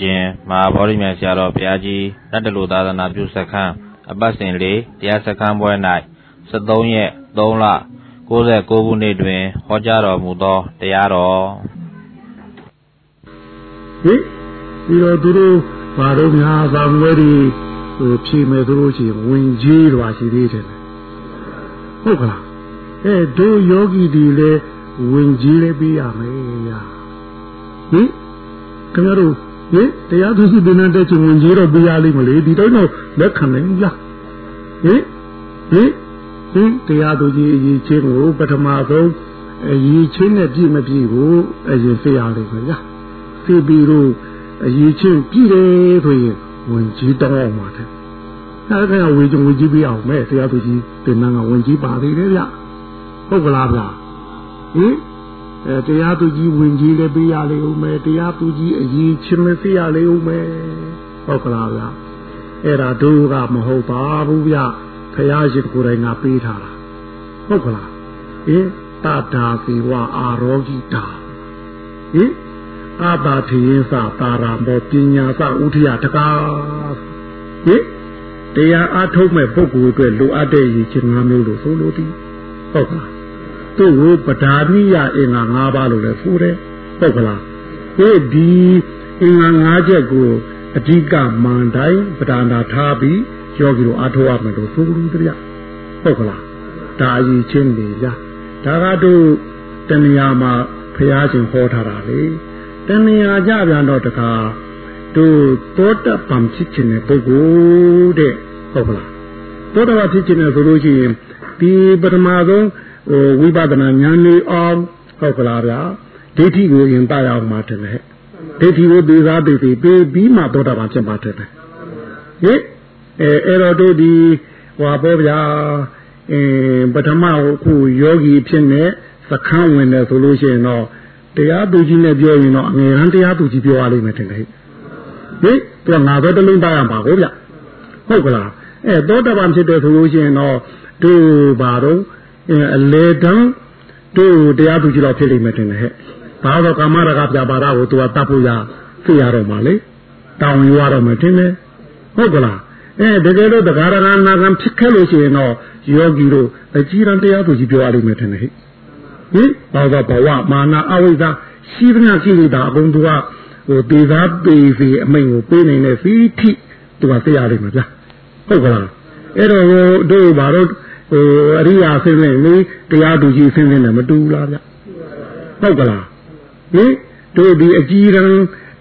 ရှင်မဟာဗောဓိမြန်ဆရာတော်ဘုရားကြီးတတလူသာသနာပြုစခန်းအပတ်စဉ်လေးတရားစခန်းပွဲ၌73ရက်3လ69ခုနှစ်တွင်ဟောကြားတော်မူသောတရားတော်ဟိပြီးတော့သူတို့ဘာလို့များသာငွေတွေဟိုဖြေမယ်ဆိုလို့ရှိရင်ဝင်ကြီးတော်ရှိသေးတယ်ဟုတ်ကလားအဲတို့ယောဂီတွေလည်းဝင်ကြီးလည်းပေးရမယ်ညာဟင်ခင်ဗျားတို့ ဟင်တရားသူစီတင်တဲ့ချင်းဝင်ကြီးတော့ပေးရလိမ့်မလေဒီတော့တော့လက်ခံနိုင်လားဟင်ဟင်ဟင်တရားသူကြီးအရေးချင်းကိုပထမဆုံးအရေးချင်းနဲ့ပြည့်မပြည့်ကိုအရင်သိရလိမ့်မယ်ညာသိပြီးတော့အရေးချင်းပြည့်တယ်ဆိုရင်ဝင်ကြီးတောင်းအောင်ပါတဲ့အဲဒါကဝေကြဝေကြီးပြအောင်မဲ့တရားသူကြီးတင်နန်းကဝင်ကြီးပါသေးတယ်ဗျဟုတ်ကလားဗျဟင် အဲတရားသူကြီးဝင်ကြီးလည်းပေးရလေဦးမယ်တရားသူကြီးအရေးချင်းလည်းသိရလေဦးမယ်ဟုတ်ကလားဗျအဲ့ဒါတို့ကမဟုတ်ပါဘူးဗျဖရာရှင်ကိုယ်တိုင်ကပေးထားတာဟုတ်ကလားဟင်တတာဇီဝအာရောဂိတာဟင်အာတာထေယသတာရာမောပညာသဥထယတကားဟင်တရားအားထုတ်မဲ့ပုဂ္ဂိုလ်အတွက်လိုအပ်တဲ့ရည်ချင်း၅မျိုးလို့ဆိုလို့ဒီဟုတ်ကလား သူ့ကိုပဓာနိယအင်္ဂါ၅ပါးလို့လည်းဆိုတယ်ဟုတ်ကလားဒီဒီအင်္ဂါ၅ချက်ကိုအဓိကမန်တိုင်းပဓာနာထားပြီးယောဂီတို့အားထုတ်ရမယ်လို့ဆိုလို့တရားဟုတ်ကလားဒါအရေးချင်းနေကြဒါကတို့တဏှာမှာဖျားခြင်းဟောထားတာလေတဏှာကြပြန်တော့တခါတို့သောတပံဖြစ်ခြင်းတဲ့ပုဂ္ဂိုလ်တဲ့ဟုတ်ကလားသောတပန်ဖြစ်ခြင်းတဲ့ဆိုလို့ရှိရင်ဒီပထမဆုံး ဟိုဝိပဿနာဉာဏ်လေးအောင်ဟုတ်ကလားဗျာဒိဋ္ဌိကိုရင်တရအောင်မှာတယ်လေဒိဋ္ဌိကိုသေစားသိသိပြီးပြီးမှသောတာပန်ဖြစ်မှာတယ်ဟင်အဲအဲ့တော့တို့ဒီဟွာပေါ့ဗျာအင်းပထမခုယောဂီဖြစ်နေစခန်းဝင်တယ်ဆိုလို့ရှိရင်တော့တရားသူကြီးနဲ့ပြောရင်တော့အငယ်ရန်တရားသူကြီးပြောရလိမ့်မယ်တင်လေဟင်သူကငါတော့တလုံးသားရမှာကိုဗျဟုတ်ကလားအဲသောတာပန်ဖြစ်တယ်ဆိုလို့ရှိရင်တော့တို့ဘာတော့ အလေတန်းတို့တရားသူကြီးတော့ဖြစ်လိမ့်မယ်တင်လေဟဲ့ဘာတော့ကာမရကပြပါဒကိုသူကတတ်ဖို့ရသိရတော့မှာလေတောင်းယူရတော့မယ်တင်လေဟုတ်ကလားအဲတကယ်လို့တရားရဏနာကံဖြစ်ခဲ့လို့ရှိရင်တော့ယောဂီတို့အကြီးရန်တရားသူကြီးပြောရလိမ့်မယ်တင်လေဟဲ့ဟင်ဘာတော့ဘဝမာနအဝိဇ္ဇရှိသမျှရှိနေတာအကုန်သူကဟိုတေသာပေစီအမိန်ကိုပေးနေတဲ့ဖီထိသူကသိရလိမ့်မယ်ဗျာဟုတ်ကလားအဲ့တော့တို့ဘာလို့ ဟိုအရိယာဆင်းနေလေတရားသူကြီးဆင်းနေတယ်မတူလားဗျဟုတ်ကလားဟင်တို့ဒီအကြီးရန်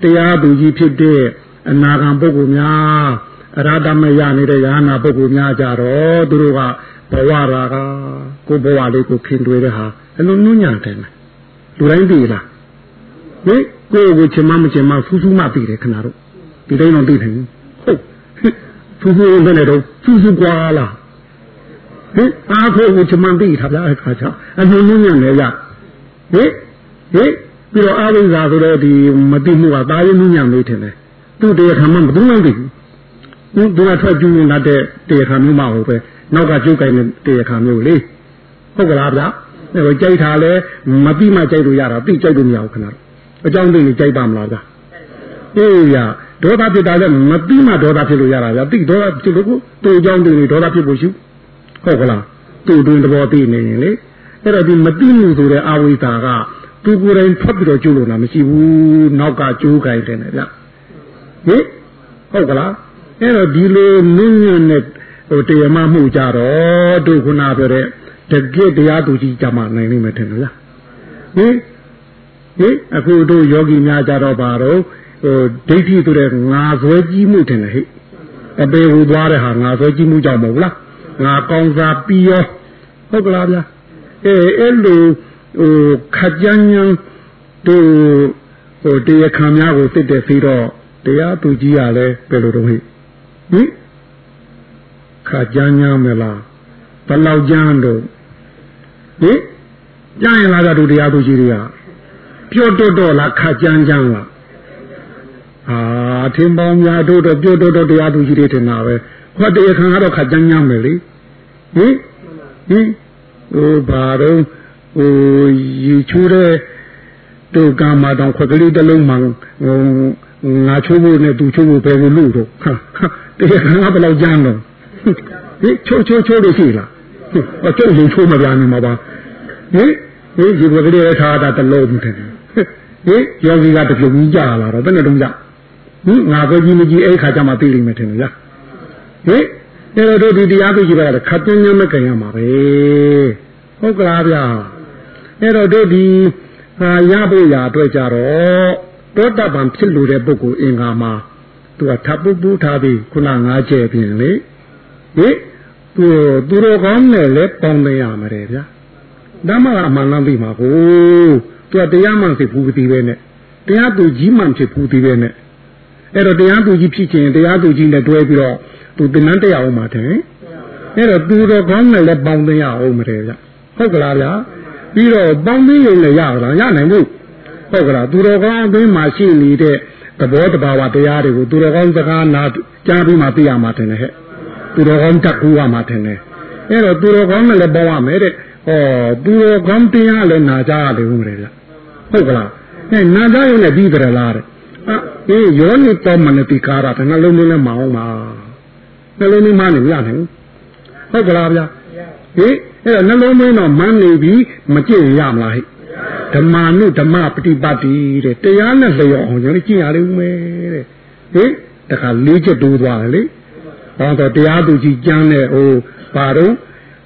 တရားသူကြီးဖြစ်တဲ့အနာဂံပုဂ္ဂိုလ်များအရဟတမရနေတဲ့ယ ahanan ပုဂ္ဂိုလ်များကြတော့သူတို့ကဘဝရာကကိုဘဝလေးကိုခင်တွေ့တဲ့ဟာအလုံးနုညံ့တယ်လူတိုင်းသိလားဟင်ကိုယ့်ကိုချင်မမချင်မဖူးဖူးမှသိတယ်ခဏတော့ဒီတိုင်းတော့သိတယ်ဟုတ်ဖူးဖူးနဲ့တော့ဖူးဖူးကွာလား ဟင်အားကိုကိုချင်မသိထားဗျာအခါချအလုံးနုညံ့လေရဟင်ဟင်ပြီးတော့အာဝိဇ္ဇာဆိုတော့ဒီမသိမှုကတာရင်နုညံ့လေးထင်တယ်သူ့တရားခံမှမသိနိုင်ဘူးသူကထွက်ကျူးနေတာတဲ့တရားခံမျိုးမဟုတ်ပဲနောက်ကကျုပ်ကိုင်းတဲ့တရားခံမျိုးလေဟုတ်ကလားဗျာအဲကြိုက်တာလဲမပြီးမှကြိုက်လို့ရတာပြီးကြိုက်လို့မရဘူးခဏအကြောင်းသိနေကြိုက်ပါမလားဗျာအေးရဒေါသဖြစ်တာလဲမပြီးမှဒေါသဖြစ်လို့ရတာဗျာပြီးဒေါသဖြစ်လို့ကိုသူ့အကြောင်းသိနေဒေါသဖြစ်ဖို့ရှိ ဟုတ်ကလားသူ့တွင်သဘောသိနေရင်လေအဲ့တော့ဒီမသိမှုဆိုတဲ့အာဝိတာကသူကိုယ်တိုင်ထွက်ပြီးတော့ကျိုးလို့လားမရှိဘူးနောက်ကကျိုးကြိုက်တယ်ဗျဟင်ဟုတ်ကလားအဲ့တော့ဒီလိုနင်းညံ့တဲ့ဟိုတရားမမှုကြတော့တို့ခုနပြောတဲ့တကယ်တရားသူကြီးကြမှာနိုင်လိမ့်မယ်ထင်လားဟင်ဟင်အခုတို့ယောဂီများကြတော့ပါတော့ဟိုဒိဋ္ဌိဆိုတဲ့ငါဇွဲကြီးမှုထင်တယ်ဟိအပေဟူသွားတဲ့ဟာငါဇွဲကြီးမှုကြောင့်မဟုတ်လား ငါကောင်းစားပြီးရောဟုတ်ကလားဗျာအဲအဲ့လိုဟိုခကြမ်းညံတို့ဟိုတရားခံများကိုသိတဲ့ပြီးတော့တရားသူကြီးရလဲဘယ်လိုတော့ဟိဟင်ခကြမ်းညံမလားဘလောက်ကြမ်းတော့ဟင်ကြားရင်လားတို့တရားသူကြီးတွေကပြော့တော့တော့လားခကြမ်းကြမ်းလားအာထင်ပေါင်းများတို့တော့ပြော့တော့တော့တရားသူကြီးတွေထင်တာပဲ ဟောတရားခံကတော့ခကြမ်းကြမ်းမယ်လေဟင်ဟင်ဟိုဘာတော့ဟိုရီချိုးတဲ့တို့ကာမတောင်ခွက်ကလေးတစ်လုံးမှဟိုငါချိုးဖို့နဲ့သူချိုးဖို့ဘယ်လိုလုပ်တော့ဟာတရားခံကဘယ်လောက်ကြမ်းတော့ဟင်ချိုးချိုးချိုးလို့ရှိလားဟောကျုပ်လူချိုးမပြန်နေမှာပါဟင်ဟင်ဒီဘက်ကလေးထားတာတလုံးတယ်ဟင်ယောဂီကတပြုံကြီးကြာလာတော့ဘယ်နဲ့တုံးကြဟင်ငါပဲကြီးမကြီးအဲ့ခါကျမှသိလိမ့်မယ်ထင်တယ်လား ဟင်အဲ့တော့ဒီတရားသူကြီးကခတ်ပြင်းညမကင်ရမှာပဲဟုတ်ကလားဗျာအဲ့တော့တို့ဒီဟာရဖို့ရာအတွက်ကြတော့တောတပံဖြစ်လို့တဲ့ပုဂ္ဂိုလ်အင်္ဂါမှာသူကထပ်ပူပူထားပြီးခုနငါးချက်ပြင်လေဟင်သူသူတော်ကောင်းနဲ့လည်းပေါင်းသိရမှာတယ်ဗျာဓမ္မကအမှန်လမ်းပြီးမှာကိုသူကတရားမှန်ဖြစ်ဘူးပြီးပဲနဲ့တရားသူကြီးမှန်ဖြစ်ဘူးပြီးပဲနဲ့အဲ့တော့တရားသူကြီးဖြစ်ခြင်းတရားသူကြီးနဲ့တွဲပြီးတော့ သူတင်နန်းတရားအောင်မှာတယ်အဲ့တော့သူတော်ကောင်းနဲ့လည်းပေါင်းသိရအောင်မှာတယ်ဗျဟုတ်ကလားဗျာပြီးတော့ပေါင်းသိရုံနဲ့ရလားရနိုင်ဘူးဟုတ်ကလားသူတော်ကောင်းအတွင်းမှာရှိနေတဲ့သဘောတဘာဝတရားတွေကိုသူတော်ကောင်းစကားနာကြားပြီးမှသိရမှာတယ်ဟဲ့သူတော်ကောင်းတတ်ကူရမှာတယ်အဲ့တော့သူတော်ကောင်းနဲ့လည်းပေါင်းရမယ်တဲ့ဟောသူတော်ကောင်းတရားလည်းနာကြရတယ်ဦးမယ်ဗျဟုတ်ကလားအဲနာကြရုံနဲ့ပြီးကြလားတဲ့အေးယောနိတောမနတိကာရတဲ့နှလုံးသွင်းလဲမအောင်ပါ နှလုံးသွင်းမနေမရနိုင်ဟုတ်ကလားဗျာဟေးအဲ့တော့နှလုံးသွင်းတော့မန်းနေပြီမကြည့်ရမလားဟဲ့ဓမ္မာနုဓမ္မပฏิပတ်တိတဲ့တရားနဲ့လျော်အောင်ကျွန်တော်ကြည့်ရလိမ့်မယ်တဲ့ဟေးတခါလေးချက်တိုးသွားတယ်လေဟောတော့တရားသူကြီးကျမ်းတဲ့ဟိုဘာတော့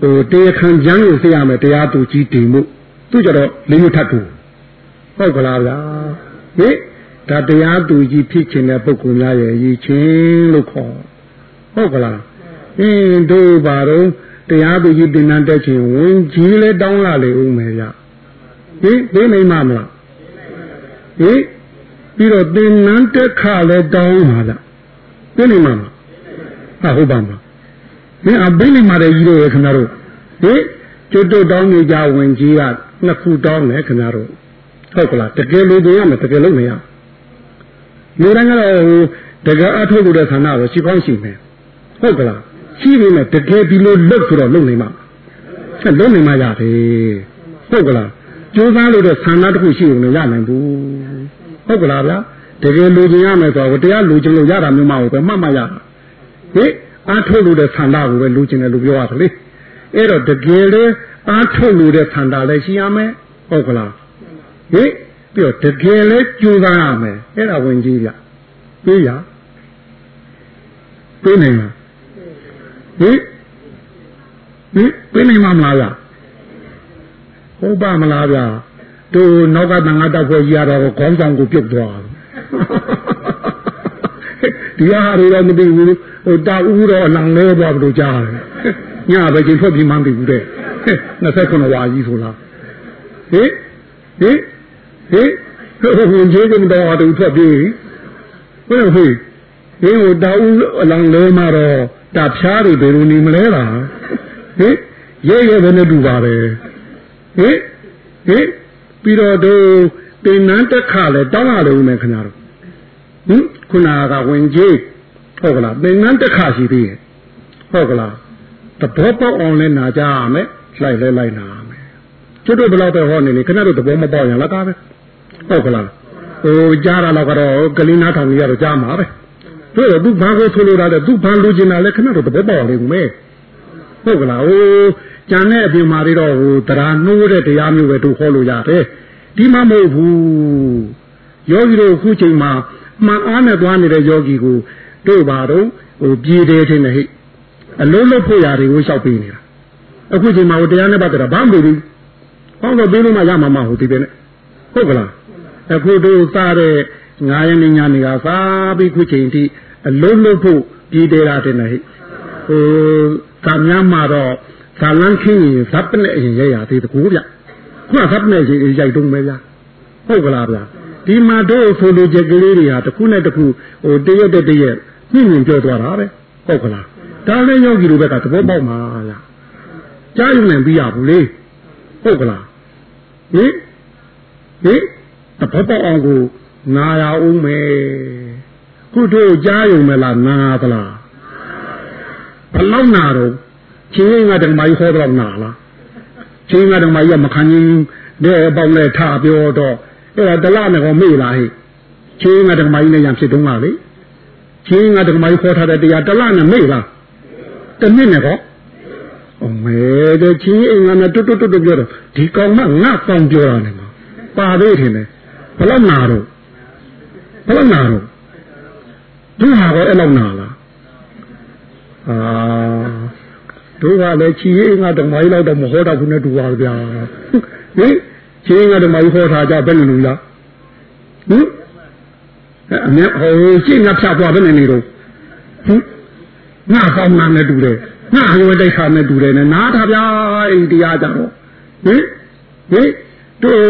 ဟိုတရားခံကျမ်းကိုသိရမယ်တရားသူကြီးတင်မှုသူကြတော့လေးရွထပ်တူဟုတ်ကလားဗျာဟေးဒါတရားသူကြီးဖြစ်ခြင်းတဲ့ပုဂ္ဂိုလ်များရဲ့ရည်ချင်းလို့ခေါ် ဟုတ်ကလားအင်းတို့ဘာတော့တရားသူကြီးတင်နန်းတက်ခြင်းဝင်ကြီးလဲတောင်းလာလေဦးမယ်ဗျဟင်သိနိုင်မှာမလားဟင်ပြီးတော့တင်နန်းတက်ခလဲတောင်းပါလားသိနိုင်မှာမလားဟာဟုတ်ပါမလားမင်းအဘိလိမာတဲ့ကြီးတို့ရခင်ဗျားတို့ဟင်ကျွတ်တောင်းနေကြဝင်ကြီးကနှစ်ခုတောင်းတယ်ခင်ဗျားတို့ဟုတ်ကလားတကယ်လို့တင်ရမယ်တကယ်လို့မရလူတိုင်းကတော့တကယ်အထုတ်လို့တဲ့ဆန္ဒကိုရှိကောင်းရှိမယ် ဟုတ်ကလားရှိနေမယ်တကယ်ဒီလိုလုပ်ဆိုတော့လုပ်နေမှာဆက်လုပ်နေမှာရတယ်ဟုတ်ကလားကြိုးစားလို့တဲ့ဆန္ဒတစ်ခုရှိုံနဲ့ရနိုင်ဘူးဟုတ်ကလားဗျာတကယ်လူကျင်ရမယ်ဆိုတော့တရားလူကျင်လို့ရတာမျိုးမဟုတ်ပဲမှတ်မှရတာဟင်အားထုတ်လို့တဲ့ဆန္ဒကိုပဲလူကျင်တယ်လို့ပြောရတယ်လေအဲ့တော့တကယ်လေအားထုတ်လို့တဲ့ဆန္ဒလည်းရှိရမယ်ဟုတ်ကလားဟင်ပြီးတော့တကယ်လဲကြိုးစားရမယ်အဲ့ဒါဝင်ကြီးပြပြေးရပြေးနိုင်လား ဟင်ဟင်ပြေးနိုင်မှာမလားဗျဟုတ်ပါမလားဗျတို့နောက်ကတန်ခါတောက်ဖွဲ့ကြီးရတော့ခေါင်းဆောင်ကိုပြုတ်သွားဒီဟာတွေတော့မသိဘူးဟိုတာဦးတော့လန်လဲသွားဘလို့ကြားတယ်ညပဲချိန်ထွက်ပြီးမှန်းပြီဘူးတဲ့29ဝါကြီးဆိုလားဟင်ဟင်ဟင်ဟိုကြီးကတော့တူထွက်ပြီးဘယ်ဟိဟင်ဟိုတာဦးအလောင်းလဲမှာတော့ တာဖြားတွေဘယ်လိုနေမလဲလားဟင်ရဲရဲပဲနဲ့တူပါပဲဟင်ဟင်ပြီးတော့တို့တင်နန်းတက်ခလဲတောင်းရတယ်ဦးမယ်ခင်ဗျားတို့ဟင်ခုနကဝင်ကြီးဟုတ်ကလားတင်နန်းတက်ခရှိသေးရဲ့ဟုတ်ကလားတဘောပေါက်အောင်လဲနာကြရမယ်လိုက်လဲလိုက်နာရမယ်ကျွတ်တို့ဘယ်လောက်ပဲဟောနေနေခင်ဗျားတို့တဘောမပေါက်ရင်လည်းကားပဲဟုတ်ကလားဟိုကြားတာတော့ကတော့ကလေးနားထောင်ကြီးရတော့ကြားမှာပဲ တို့သူဘာကိုဆိုလိုတာလဲသူဘာလိုချင်တာလဲခဏတော့တဘောပေါက်လိမ့်မယ်ဟုတ်ကလားဟိုကြံတဲ့အပြင်မှာတော့ဟိုတရားနှိုးတဲ့တရားမျိုးပဲတို့ဟောလို့ရတယ်ဒီမှမဟုတ်ဘူးယောဂီတို့အခုချိန်မှာမှန်အားနဲ့သွားနေတဲ့ယောဂီကိုတို့ပါတော့ဟိုပြေးတယ်ထင်တယ်ဟိအလုံးလုံးဖို့ရာတွေကိုလျှောက်ပေးနေတာအခုချိန်မှာဟိုတရားနဲ့ပတ်သက်တာဘာမှမလုပ်ဘူးဟောတော့ပေးလို့မှရမှာမဟုတ်ဒီပဲနဲ့ဟုတ်ကလားအခုတို့စားတဲ့ငါးရက်ညနေကစားပြီးခုချိန်ထိ အလုံးလုံးဖို့ပြည်တယ်တာတင်တယ်ဟိဟိုကများမှာတော့ဇာလန်းခင်းရင်ဇပ်နဲ့အရင်ရရသေးတကူဗျခုကဇပ်နဲ့အရင်ရိုက်တုံးပဲဗျဟုတ်ကလားဗျဒီမှာတို့ဆိုလိုချက်ကလေးတွေဟာတစ်ခုနဲ့တစ်ခုဟိုတရက်တရက်ညှင့်ညင်ပြောသွားတာပဲဟုတ်ကလားဒါလည်းယောဂီလိုဘက်ကသဘောပေါက်မှာလားကြားရုံနဲ့ပြီးရဘူးလေဟုတ်ကလားဟင်ဟင်သဘောပေါက်အောင်ကိုနာရအောင်မယ် ခုတို့ကြားရုံမလားနာသလားဘလောက်နာတော့ချင်းငါတက္ကမကြီးခေါ်တော့နာလားချင်းငါတက္ကမကြီးကမခံရင်တဲ့ပေါက်နဲ့ထပြောတော့အဲ့ဒါတလနဲ့ကောမေ့လားဟဲ့ဟချင်းကဓမ္မကြီးနဲ့ရံဖြစ်တုံးပါလေချင်းကဓမ္မကြီးခေါ်ထားတဲ့တရားတလနဲ့မိတ်လားတနည်းနဲ့ကောအမေတဲ့ချင်းအင်္ဂါနဲ့တွတ်တွတ်တွတ်ပြောတော့ဒီကောင်မငါကောင်ပြောတာနဲ့မှာပါသေးတယ်နဲ့ဘလောက်နာတော့ဘလောက်နာတော့ သူဟာတော့အဲ့လောက်နာလားအာတို့ကလည်းချီရင်ငါဓမ္မကြီးလောက်တော့မဟောတော့ဘူးနဲ့တူပါဗျာဟင်ချီရင်ငါဓမ္မကြီးဟောထားကြဘယ်လိုလုပ်လားဟင်အမေဟိုရှင်းငါဖြတ်သွားဘယ်နဲ့နေတော့ဟင်ငါကောင်းငါနဲ့တူတယ်ငါဟိုတိတ်ခါနဲ့တူတယ်နဲ့နားထားဗျာအိတရားကြတော့ဟင်ဟင်တို့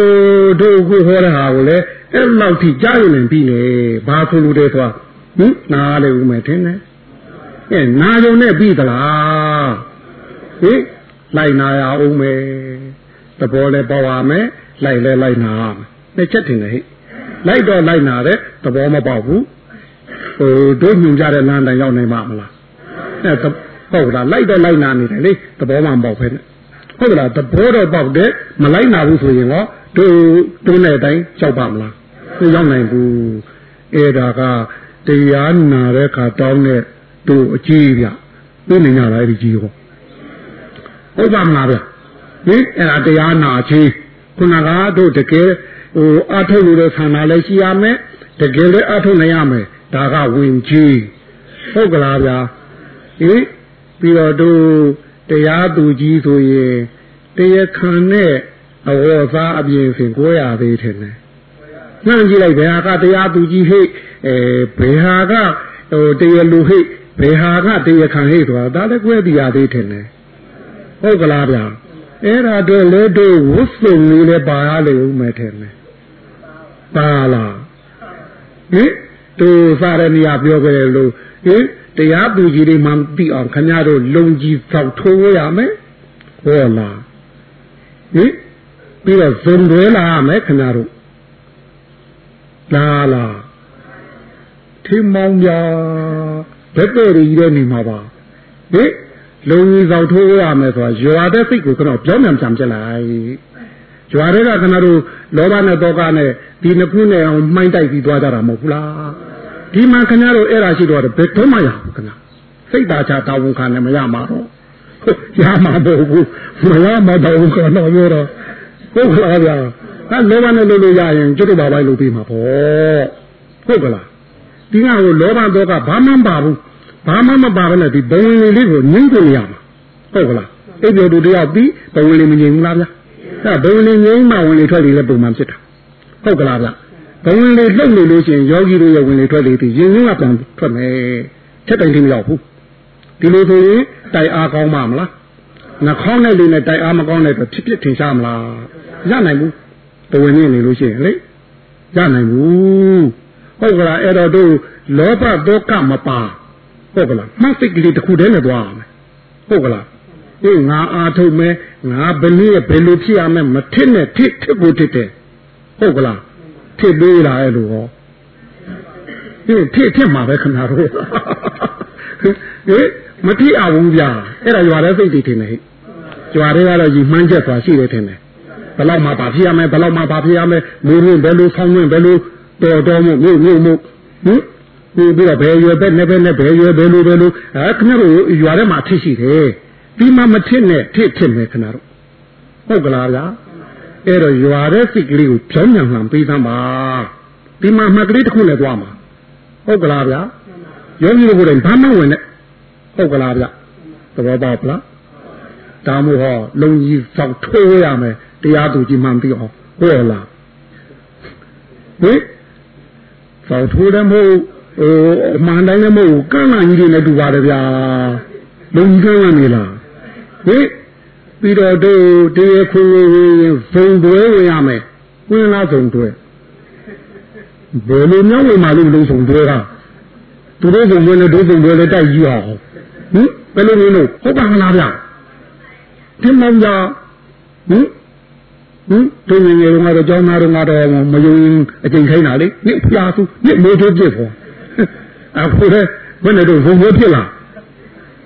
တို့ကိုဟောတဲ့ဟာကိုလေအဲ့လောက်ထိကြားရင်ပြီးနေဘာဆိုလို့တဲ့သွား ဟင်နားလေဦးမယ်ထင်တယ်အဲနာယုံနဲ့ပြီးသလားဟင်လိုက်နာရအောင်မယ်သဘောလည်းပေါ်ပါမယ်လိုက်လဲလိုက်နာရမယ်နှစ်ချက်တင်တယ်ဟိလိုက်တော့လိုက်နာတယ်သဘောမပေါက်ဘူးဟိုတို့ညွန်ကြတဲ့လမ်းတိုင်းရောက်နိုင်မှာမလားအဲဟုတ်လားလိုက်တော့လိုက်နာနေတယ်လေသဘောမှမပေါက်ဖ ೇನೆ ဟုတ်လားသဘောတော့ပေါက်တယ်မလိုက်နာဘူးဆိုရင်ရောတို့တို့နဲ့အတိုင်းကြောက်ပါမလားသူရောက်နိုင်ဘူးအဲ့ဒါက တရားနာတဲ့ခါတောင်းတဲ့တို့အကြီးပြသိနေကြလားအဲ့ဒီကြီးရောဟုတ်ပါမလားဗျဟင်အဲ့ဒါတရားနာချင်းခုနကတို့တကယ်ဟိုအထုတ်လို့တဲ့ဆန္ဒလည်းရှိရမယ်တကယ်လည်းအထုတ်နိုင်ရမယ်ဒါကဝင်ကြီးဟုတ်ကလားဗျာဟင်ပြီးတော့တို့တရားသူကြီးဆိုရင်တရားခံနဲ့အဝေါ်သားအပြင်ဖြင့်ကိုရသေးတယ်နဲ့နှမ်းကြည့်လိုက်ဘယ်ဟာကတရားသူကြီးဟိ အဲဘယ်ဟာကဟိုတရားလူဟိဘယ်ဟာကတရားခံဟိဆိုတာဒါလည်းကွဲပြရသေးတယ်နဲ့ဟုတ်ကလားဗျာအဲ့ဒါတော့လေတို့ဝုစုံလေးလည်းပါရလေဦးမယ်ထင်တယ်ပါလားဟင်သူစားရနေရပြောကြတယ်လို့ဟင်တရားသူကြီးတွေမှသိအောင်ခင်ဗျားတို့လုံကြီးသောက်ထိုးရမယ်ဟောလားဟင်ပြီးတော့ဇုံတွဲလာရမယ်ခင်ဗျားတို့လာလား ထင်းမောင်းပြဘက်တဲ့ကြီးတဲ့နေမှာပါဟင်လုံကြီးသောက်ထိုးရမယ်ဆိုတာရွာတဲ့စိတ်ကိုကျွန်တော်ပြောင်းပြန်ပြန်ပြလိုက်ရွာတွေကခင်ဗျားတို့လောဘနဲ့တောကနဲ့ဒီနှစ်ခုနဲ့အောင်မှိုင်းတိုက်ပြီးသွားကြတာမဟုတ်ဘူးလားဒီမှာခင်ဗျားတို့အဲ့ဒါရှိတော့ဘယ်တော့မှရဘူးခင်ဗျာစိတ်သာချတာဝန်ခံနဲ့မရမှာတော့ရမှာမဟုတ်ဘူးမရမှာတော့ခဏတော့ပြောတော့ဟုတ်ကလားဗျာအဲလောဘနဲ့လုပ်လို့ရရင်ကျွတ်ဘာပိုင်းလုပ်ပြီးမှာပေါ့ဟုတ်ကလား ဒီကဟိုလောဘတော့ကဘာမှမပါဘူးဘာမှမပါဘဲနဲ့ဒီဘဝင်လေးလေးကိုငင်းကြရမှာဟုတ်ကလားအိပ်ပြောသူတယောက်ပြီးဘဝင်လေးမငြိမ်ဘူးလားဗျာအဲဘဝင်လေးငြိမ်မှဝင်လေးထွက်လေးလည်းပုံမှန်ဖြစ်တာဟုတ်ကလားဗျာဘဝင်လေးလှုပ်နေလို့ရှိရင်ယောဂီတို့ရဲ့ဝင်လေထွက်လေဒီရင်ရင်းကပြန်ထွက်မယ်ချက်တိုင်ထိမရောက်ဘူးဒီလိုဆိုရင်တိုင်အားကောင်းပါမလားနှာခေါင်းနဲ့လေနဲ့တိုင်အားမကောင်းတဲ့အတွက်ဖြစ်ဖြစ်ထင်ရှားမလားရနိုင်ဘူးဘဝင်နေနေလို့ရှိရင်လေရနိုင်ဘူး ဟုတ်ကလားအဲ့တော့တို့လောဘဒေါကမပါဟုတ်ကလားမှတ်စိတ်ကလေးတစ်ခုတည်းနဲ့သွားရမယ်ဟုတ်ကလားအေးငါအားထုတ်မယ်ငါဘယ်နည်းဘယ်လိုဖြစ်ရမယ်မထစ်နဲ့ထစ်ထစ်ကိုထစ်တယ်ဟုတ်ကလားဖြစ်သေးလားအဲ့လိုဟောဒီဖြစ်ဖြစ်မှာပဲခဏတော့ဟေးမဖြစ်အောင်ဘူးဗျာအဲ့ဒါရွာတဲ့စိတ်တွေထင်တယ်ဟဲ့ရွာတွေကတော့ညီမှန်းချက်သွားရှိတယ်ထင်တယ်ဘယ်လောက်မှပါဖြစ်ရမယ်ဘယ်လောက်မှပါဖြစ်ရမယ်မူရင်းဘယ်လိုဆောင်းရင်းဘယ်လို တော်တော်မှုမြို့မြို့မှုဟင်ဒီပြီးတော့ဘယ်ရွယ်ပဲနဲ့ပဲနဲ့ဘယ်ရွယ်ဘယ်လိုဘယ်လိုအဲခင်ဗျားတို့ရွာထဲမှာအဖြစ်ရှိတယ်ဒီမှာမထစ်နဲ့ထစ်ထစ်မယ်ခင်ဗျားတို့ဟုတ်ကလားဗျာအဲ့တော့ရွာတဲ့စိတ်ကလေးကိုကြောင်းညံမှန်ပေးသမ်းပါဒီမှာမှတ်ကလေးတစ်ခုနဲ့သွားမှာဟုတ်ကလားဗျာယောဂီတို့ကိုယ်တိုင်ဘာမှဝင်နဲ့ဟုတ်ကလားဗျသဘောပေါက်လားဒါမို့ဟောလုံကြီးစောက်ထိုးရမယ်တရားသူကြီးမှန်ပြီးအောင်ဟုတ်လားဟင် စောက်ထိုးတယ်မဟုတ်ဟိုအမှန်တိုင်းလည်းမဟုတ်ကန့်လာကြီးတွေနဲ့တူပါတယ်ဗျာလုံကြီးကန့်လာနေလားဟင်ပြီးတော့တို့တရားခွင့်ဇုံတွဲဝင်ရမယ်ဝင်လားဇုံတွဲဘယ်လိုမျိုးဝင်မှလို့လုံဇုံတွဲတာသူတို့ဇုံတွဲနဲ့တို့ဇုံတွဲလည်းတိုက်ကြည့်အောင်ဟင်ဘယ်လိုမျိုးလို့ဟုတ်ပါမလားဗျဒီမောင်ကြီးဟင် ဟင်တို့ငယ်ငယ်ကတော့ကျောင်းသားတွေကတော့မယုံအကျင့်ခိုင်းတာလေနိဖျားသူနိမိုးထိုးပြစ်ဖို့အခုလည်းဘယ်နဲ့တော့ဘုံဘိုးဖြစ်လာ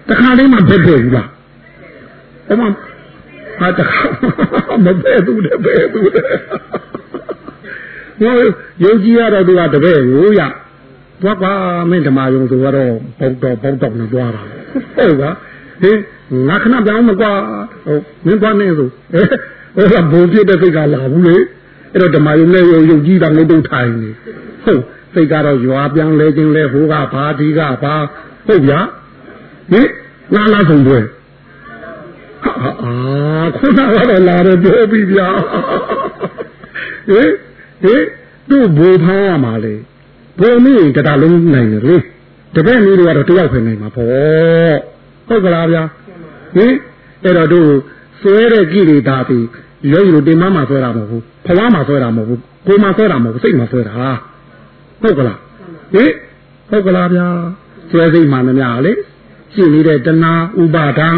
တခါလေးမှဘက်တယ်ဘူးလားအမဟာတခါမပဲသူတယ်ပဲသူတယ်ဟဟောယုံကြည်ရတော့သူကတပည့်ကိုရသွားပါမင်းဓမ္မယုံဆိုတော့ဘုံတော်ဘုံတော်နဲ့သွားတာဟုတ်ကဟင်ငါခဏပြောင်းမကွာဟိုမင်းသွားနေဆို ဟိုကဘုံပြတဲ့စိတ်ကလာဘူးလေအဲ့တော့ဓမ္မယုံနဲ့ယုံကြည်တာငုံတုံထိုင်နေဟုတ်စိတ်ကတော့ရွာပြန်လဲခြင်းလဲဟိုကဘာဒီကဘာဟုတ်ဗျာဟင်ငါလာဆုံးပွဲအာခုနကတော့လာတော့ပြောပြီးဗျာဟင်ဟင်သူ့ဘူဖားရမှာလေဘုံမင်းတတလုံးနိုင်တယ်လေတပည့်မီးတို့ကတော့တယောက်ဖယ်နိုင်မှာပေါ့ဟုတ်ကလားဗျာဟင်အဲ့တော့တို့ ဆွဲတဲ့ကိလေသာပြီးရောယူတင်မမှာဆွဲတာမဟုတ်ဘူးဖွားမှာဆွဲတာမဟုတ်ဘူးကိုယ်မှာဆွဲတာမဟုတ်ဘူးစိတ်မှာဆွဲတာဟုတ်ကလားဟင်ဟုတ်ကလားဗျာဆွဲစိတ်မှာမများလေရှိနေတဲ့တဏှာဥပါဒံ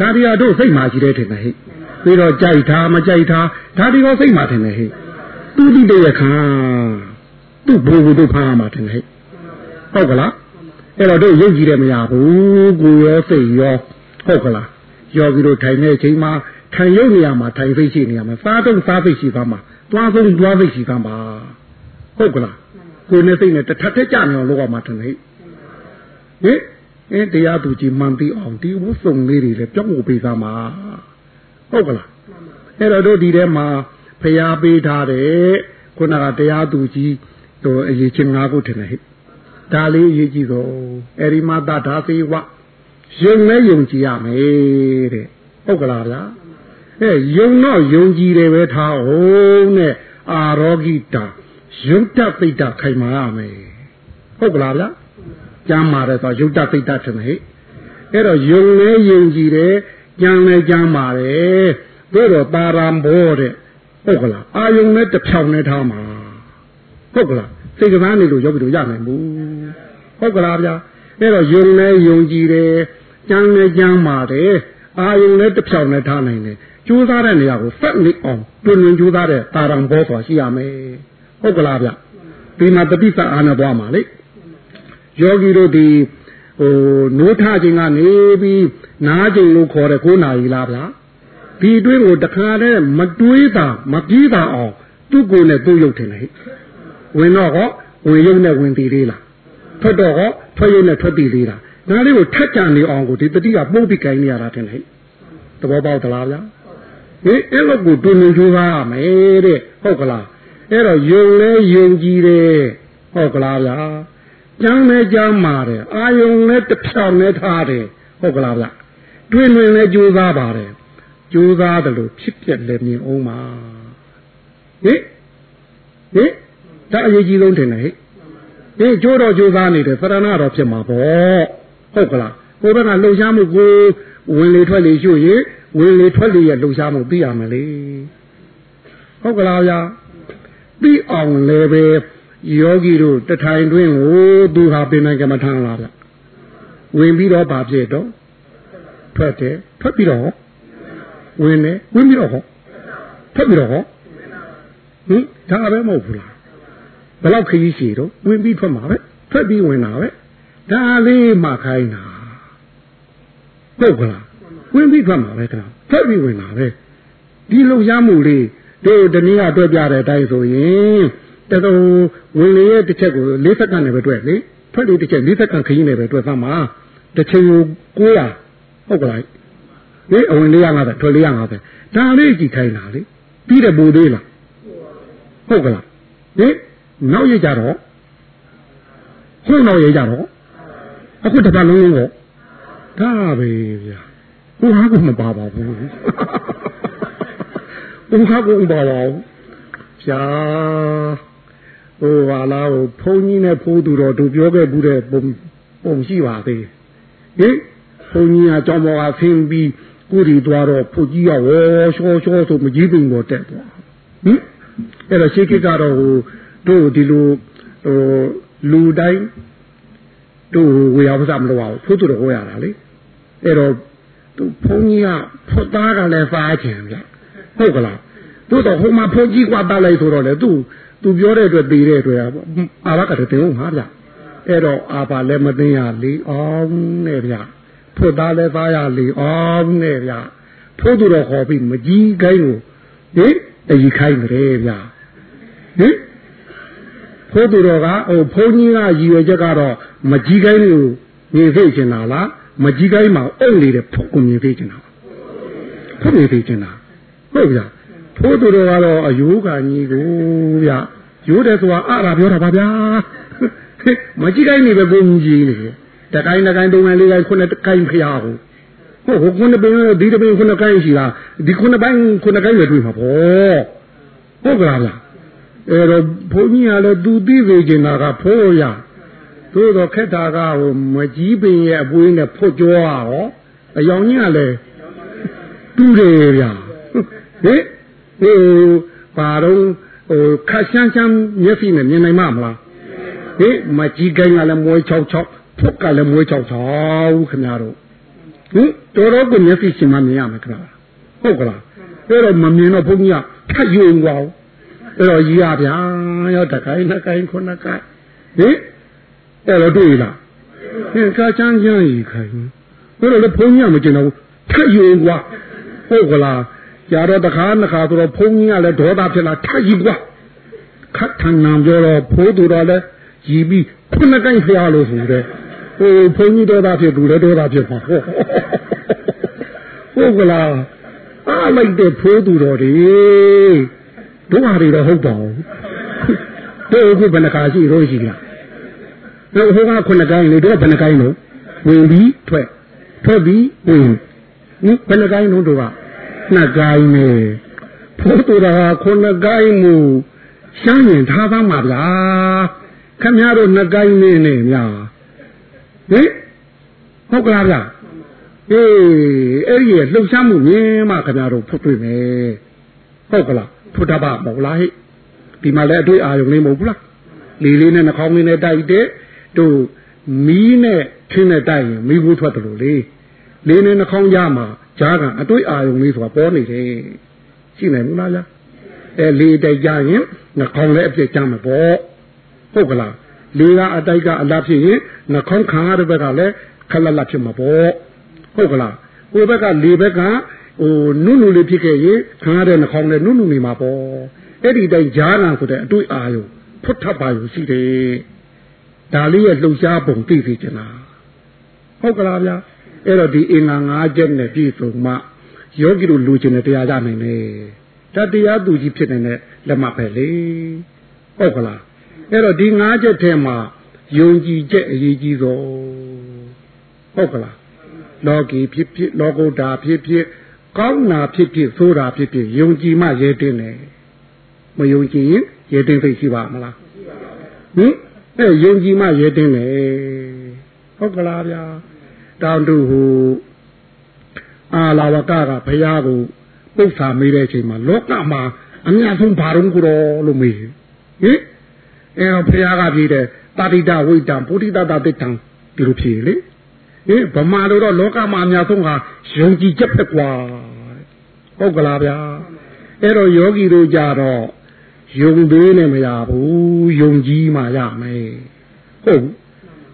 ဒါတရားတို့စိတ်မှာရှိတဲ့ထင်တယ်ဟဲ့ပြီးတော့ကြိုက်တာမကြိုက်တာဒါဒီရောစိတ်မှာထင်တယ်ဟဲ့သူတိတရခံသူ့ဘူဘူတို့ဖားမှာထင်တယ်ဟဲ့ဟုတ်ကလားအဲ့တော့တို့ရုပ်ကြည့်တယ်မရဘူးကိုရောစိတ်ရောဟုတ်ကလား ယောဂီတို့ထိုင်တဲ့အချိန်မှာထိုင်ရုပ်နေရာမှာထိုင်စိတ်ရှိနေရမှာစားတော့စားစိတ်ရှိသားမှာတွားဆုံးတွားစိတ်ရှိသားမှာဟုတ်ကလားကိုယ်နဲ့စိတ်နဲ့တစ်ထပ်ထက်ကြနေအောင်လုပ်ရမှာထင်တယ်ဟင်အင်းတရားသူကြီးမှန်ပြီးအောင်ဒီဝတ်စုံလေးတွေလည်းပြောင်းဖို့ပေးသားမှာဟုတ်ကလားအဲ့တော့တို့ဒီထဲမှာဖျားပေးထားတယ်ခုနကတရားသူကြီးဟိုအရေးချင်း၅ခုထင်တယ်ဟဲ့ဒါလေးအရေးကြီးတော့အဲ့ဒီမှာတဒါသေဝ ယုံလဲယုံကြည်ရမယ်တဲ့ဟုတ်ကလားဗျာအဲယုံတော့ယုံကြည်တယ်ပဲထားအောင်နဲ့အာရောဂိတာယုတ်တသိတ္တခိုင်မာရမယ်ဟုတ်ကလားဗျာကြမ်းပါတယ်ဆိုယုတ်တသိတ္တထင်တယ်ဟဲ့အဲ့တော့ယုံလဲယုံကြည်တယ်ကြမ်းလဲကြမ်းပါတယ်တို့တော့တာရံဘောတဲ့ဟုတ်ကလားအာယုံနဲ့တဖြောင်နဲ့ထားမှာဟုတ်ကလားစိတ်ကစားနေလို့ရောက်ပြီးတော့ရနိုင်ဘူးဟုတ်ကလားဗျာအဲ့တော့ယုံလဲယုံကြည်တယ် ကြမ်းလဲကြမ်းပါတယ်အာယုံလဲတဖြောင်နဲ့ထားနိုင်တယ်ကြိုးစားတဲ့နေရာကိုစက်နေအောင်တွင်တွင်ကြိုးစားတဲ့တာရံဘောဆိုတာရှိရမယ်ဟုတ်ကလားဗျဒီမှာတတိသအာနဲ့သွားမှာလေယောဂီတို့ဒီဟိုနိုးထခြင်းကနေပြီးနားခြင်းလို့ခေါ်တဲ့9နာရီလားဗျာဒီအတွင်းကိုတခါတည်းမတွေးတာမပြီးတာအောင်သူ့ကိုယ်နဲ့သူ့ရုပ်ထင်တယ်ဝင်တော့ဟောဝင်ရုပ်နဲ့ဝင်တည်လေးလားထွက်တော့ဟောထွက်ရုပ်နဲ့ထွက်တည်လေးလား ဒါလေးကိုထက်ကြံနေအောင်ကိုဒီတတိကပုံပြီးကိုင်းနေရတာထင်တယ်သဘောပေါက်သလားဗျာဟင်အဲ့လိုကိုတွင်တွင်ကြိုးစားရမယ်တဲ့ဟုတ်ကလားအဲ့တော့ယုံလဲယုံကြည်တယ်ဟုတ်ကလားဗျာကျမ်းလဲကျမ်းပါတယ်အာယုံလဲတစ်ဖြောင်လဲထားတယ်ဟုတ်ကလားဗျတွင်တွင်လဲကြိုးစားပါတယ်ကြိုးစားတယ်လို့ဖြစ်ပြက်လည်းမြင်အောင်ပါဟင်ဟင်ဒါအရေးကြီးဆုံးတင်တယ်ဟဲ့ဟင်ကြိုးတော့ကြိုးစားနေတယ်သရဏတော့ဖြစ်မှာပေါ့ ဟုတ်ကလားကိုယ်ကလှုပ်ရှားမှုကိုဝင်လေထွက်လေရှုရင်ဝင်လေထွက်လေရဲ့လှုပ်ရှားမှုသိရမယ်လေဟုတ်ကလားဗျာသိအောင်လည်းပဲယောဂီတို့တထိုင်တွင်းကိုသူဟာပင်နိုင်ကမ္မထမ်းလာဗျဝင်ပြီးတော့ဗာဖြစ်တော့ထွက်တယ်ထွက်ပြီးတော့ဝင်တယ်ဝင်ပြီးတော့ဟောထွက်ပြီးတော့ဟောဟင်ဒါပဲမဟုတ်ဘူးလားဘယ်လောက်ခရီးရှည်တော့ဝင်ပြီးထွက်မှာပဲထွက်ပြီးဝင်တာပဲ ဒါလေးမှခိုင်းတာဟုတ်ကလားဝင်ပြီးထွက်မှာပဲခဏထွက်ပြီးဝင်တာပဲဒီလုံရမှုလေးတို့တနည်းအားတွေ့ပြတဲ့အတိုင်းဆိုရင်တတော်ဝင်လေရဲ့တစ်ချက်ကို၄စက္ကန့်နဲ့ပဲတွေ့လေထွက်လေတစ်ချက်၄စက္ကန့်ခရီးနဲ့ပဲတွေ့သမှာတစ်ချိန်ကို900ဟုတ်ကလားဟေးအဝင်450ထွက်450ဒါလေးကြည့်ခိုင်းတာလေပြီးတဲ့ပူသေးလားဟုတ်ကလားဟေးနောက်ရကြတော့ခုနောက်ရကြတော့ အခုတစ်ပတ်လုံးလုံးကိုဒါပဲဗျာဟိုဟာကမပါပါဘူးဟိုဟာကမပါပါဘူးဗျာဟိုဟာလားဟိုဘုန်းကြီးနဲ့ဖိုးသူတော်သူပြောခဲ့ဘူးတဲ့ပုံပုံရှိပါသေးဟင်ဘုန်းကြီးကကြောင်းပေါ်ကဆင်းပြီးကိုရီသွားတော့ဖုတ်ကြီးကဝေါ်ရှောရှောဆိုမကြီးပင်ပေါ်တက်သွားဟင်အဲ့တော့ရှေးကိကတော့ဟိုတို့ဒီလိုဟိုလူတိုင်း တို့ဝေယဝစမလို့ပါဘူးဖိုးသူတော်ဟောရတာလေအဲ့တော့သူဘုန်းကြီးကဖွတ်သားကလည်းစားချင်ဗျဟုတ်ကလားတို့တော့ဟိုမှာဖုတ်ကြီးกว่าတားလိုက်ဆိုတော့လေသူသူပြောတဲ့အတွက်တည်တဲ့အတွက်အာဘကတည်းကတင်ဟုတ်မှာဗျအဲ့တော့အာဘာလည်းမသိရလေအောင်နဲ့ဗျဖွတ်သားလည်းသားရလေအောင်နဲ့ဗျဖိုးသူတော်ခေါ်ပြီးမကြီးခိုင်းကိုဟင်အကြီးခိုင်းတယ်ဗျဟင်ဟ ဖိုးသူတော်ကဟိုဘုန်းကြီးကရည်ရွယ်ချက်ကတော့မကြီးကိုင်းကိုမြင်သိချင်တာလားမကြီးကိုင်းမှာအုပ်နေတဲ့ဖုတ်ကိုမြင်သိချင်တာဖုတ်မြင်သိချင်တာဟုတ်ဗျာဖိုးသူတော်ကတော့အယိုးကကြီးကိုဗျာရိုးတယ်ဆိုတာအရာပြောတာပါဗျာမကြီးကိုင်းနေပဲဘုန်းကြီးနေတကိုင်းတကိုင်းသုံးကိုင်းလေးကိုင်းခုနှစ်ကိုင်းဖျားကိုဟုတ်ဟိုခုနှစ်ပင်ဒီတပင်ခုနှစ်ကိုင်းရှိလားဒီခုနှစ်ပိုင်းခုနှစ်ကိုင်းပဲတွေ့မှာပေါ့ဟုတ်ကလားဗျာ အဲ့တော့ဘုန်းကြီးကလည်းသူသိစေချင်တာကဖိုးရသို့တော့ခက်တာကဟိုမကြီးပင်ရဲ့အပွေးနဲ့ဖွတ်ကြောရောအယောင်ကြီးကလည်းတူတယ်ဗျာဟင်ဟိုပါတော့ဟိုခက်ရှမ်းရှမ်းမျက်စိနဲ့မြင်နိုင်မှာမလားဟင်မကြီးကိုင်းကလည်းမွေးချောက်ချောက်ဖွတ်ကလည်းမွေးချောက်ချောက်ခင်ဗျားတို့ဟင်တော်တော်ကိုမျက်စိရှင်မမြင်ရမယ်ခင်ဗျာဟုတ်ကလားအဲ့တော့မမြင်တော့ဘုန်းကြီးကထပ်ယုံသွားအဲ့ တော့ကြီးရဗျာရောတကိုင်းနှစ်ကိုင်းခုနှစ်ကိုင်းဟင်အဲ့တော့တွေ့လားဟင်ကာချမ်းချမ်းကြီးခိုင်းအဲ့တော့လည်းဘုန်းကြီးကမကျင်တော့ထပ်ယုံသွားဟုတ်ကလားကြာတော့တခါနှစ်ခါဆိုတော့ဘုန်းကြီးကလည်းဒေါသဖြစ်လာထပ်ကြီးကွာခတ်ထန်နံပြောတော့ဖိုးသူတော်လည်းကြည်ပြီးခုနှစ်ကိုင်းဖျားလို့ဆိုတဲ့ဟိုဘုန်းကြီးဒေါသဖြစ်သူလည်းဒေါသဖြစ်ပါဟုတ်ဟုတ်ကလားအားလိုက်တဲ့ဖိုးသူတော်တွေ တို့ဟာတွေတော့ဟုတ်ပါဘူးတို့အခုဘယ်နှခါရှိလို့ရှိလားတို့ဟိုကခုနှစ်ကိုင်းလေတို့ကဘယ်နှကိုင်းလို့ဝင်ပြီးထွက်ထွက်ပြီးဝင်ဟင်ဘယ်နှကိုင်းလို့တို့ကနှစ်ကိုင်းနေဖိုးသူတော်ဟာခုနှစ်ကိုင်းမူရှမ်းရင်ထားသားမှာဗျာခမည်းတော်နှစ်ကိုင်းနေနေများဟင်ဟုတ်ကလားဗျာအေးအဲ့ဒီလှုပ်ရှားမှုမြင်မှခင်ဗျားတို့ဖွတ်တွေ့မယ်ဟုတ်ကလား ဖွတ်တပါမဟုတ်လားဟဲ့ဒီမှာလည်းအတွေ့အာရုံလေးမဟုတ်ဘူးလားလေလေးနဲ့နှာခေါင်းလေးနဲ့တိုက်တဲ့တို့မီးနဲ့ထင်းနဲ့တိုက်ရင်မီးဘူးထွက်တယ်လို့လေလေးနဲ့နှာခေါင်းရမှာဂျားကအတွေ့အာရုံလေးဆိုတာပေါ်နေတယ်ရှိနိုင်ဘူးလားဗျာအဲလေတိုက်ကြရင်နှာခေါင်းလည်းအပြည့်ကြမှာပေါ့ဟုတ်ကလားလေကအတိုက်ကအလားဖြစ်ရင်နှာခေါင်းခံရတဲ့ဘက်ကလည်းခက်လက်လက်ဖြစ်မှာပေါ့ဟုတ်ကလားဟိုဘက်ကလေဘက်က ဟိုနုနုလေးဖြစ်ခဲ့ရင်ခံရတဲ့နှာခေါင်းလည်းနုနုနေမှာပေါ့အဲ့ဒီတိုင်းဂျားကဆိုတဲ့အတွေ့အာရုံဖွတ်ထပ်ပါယူရှိတယ်ဒါလေးရဲ့လှုပ်ရှားပုံသိစေချင်တာဟုတ်ကလားဗျာအဲ့တော့ဒီအင်္ဂါ၅ချက်နဲ့ပြည့်စုံမှယောဂီတို့လူချင်တဲ့တရားရနိုင်တယ်ဒါတရားသူကြီးဖြစ်နေတဲ့လက်မှတ်ပဲလေဟုတ်ကလားအဲ့တော့ဒီ၅ချက်ထဲမှာယုံကြည်ချက်အရေးကြီးဆုံးဟုတ်ကလားလောကီဖြစ်ဖြစ်လောကုတ္တာဖြစ်ဖြစ် ကောင်းတာဖြစ်ဖြစ်ဆိုးတာဖြစ်ဖြစ်ယုံကြည်မှရဲတင်တယ်မယုံကြည်ရင်ရဲတင်သိရှိပါမလားဟင်အဲယုံကြည်မှရဲတင်တယ်ဟုတ်ကလားဗျာတောင်တူဟူအာလာဝကကဘုရားကိုပု္ပ္ပာမေးတဲ့အချိန်မှာလောကမှာအများဆုံးဘာတော့ကိုတော့လို့မေးဟင်အဲတော့ဘုရားကပြေးတယ်တာတိတဝိတံပုရိသတတိတံဒီလိုဖြေလေ ဟင်ဗမာတို့တော့လောကမှာအများဆုံးဟာယုံကြည်ချက်ပဲကွာဟုတ်ကလားဗျာအဲ့တော့ယောဂီတို့ကြတော့ယုံသေးနဲ့မရဘူးယုံကြည်မှရမယ်ဟုတ်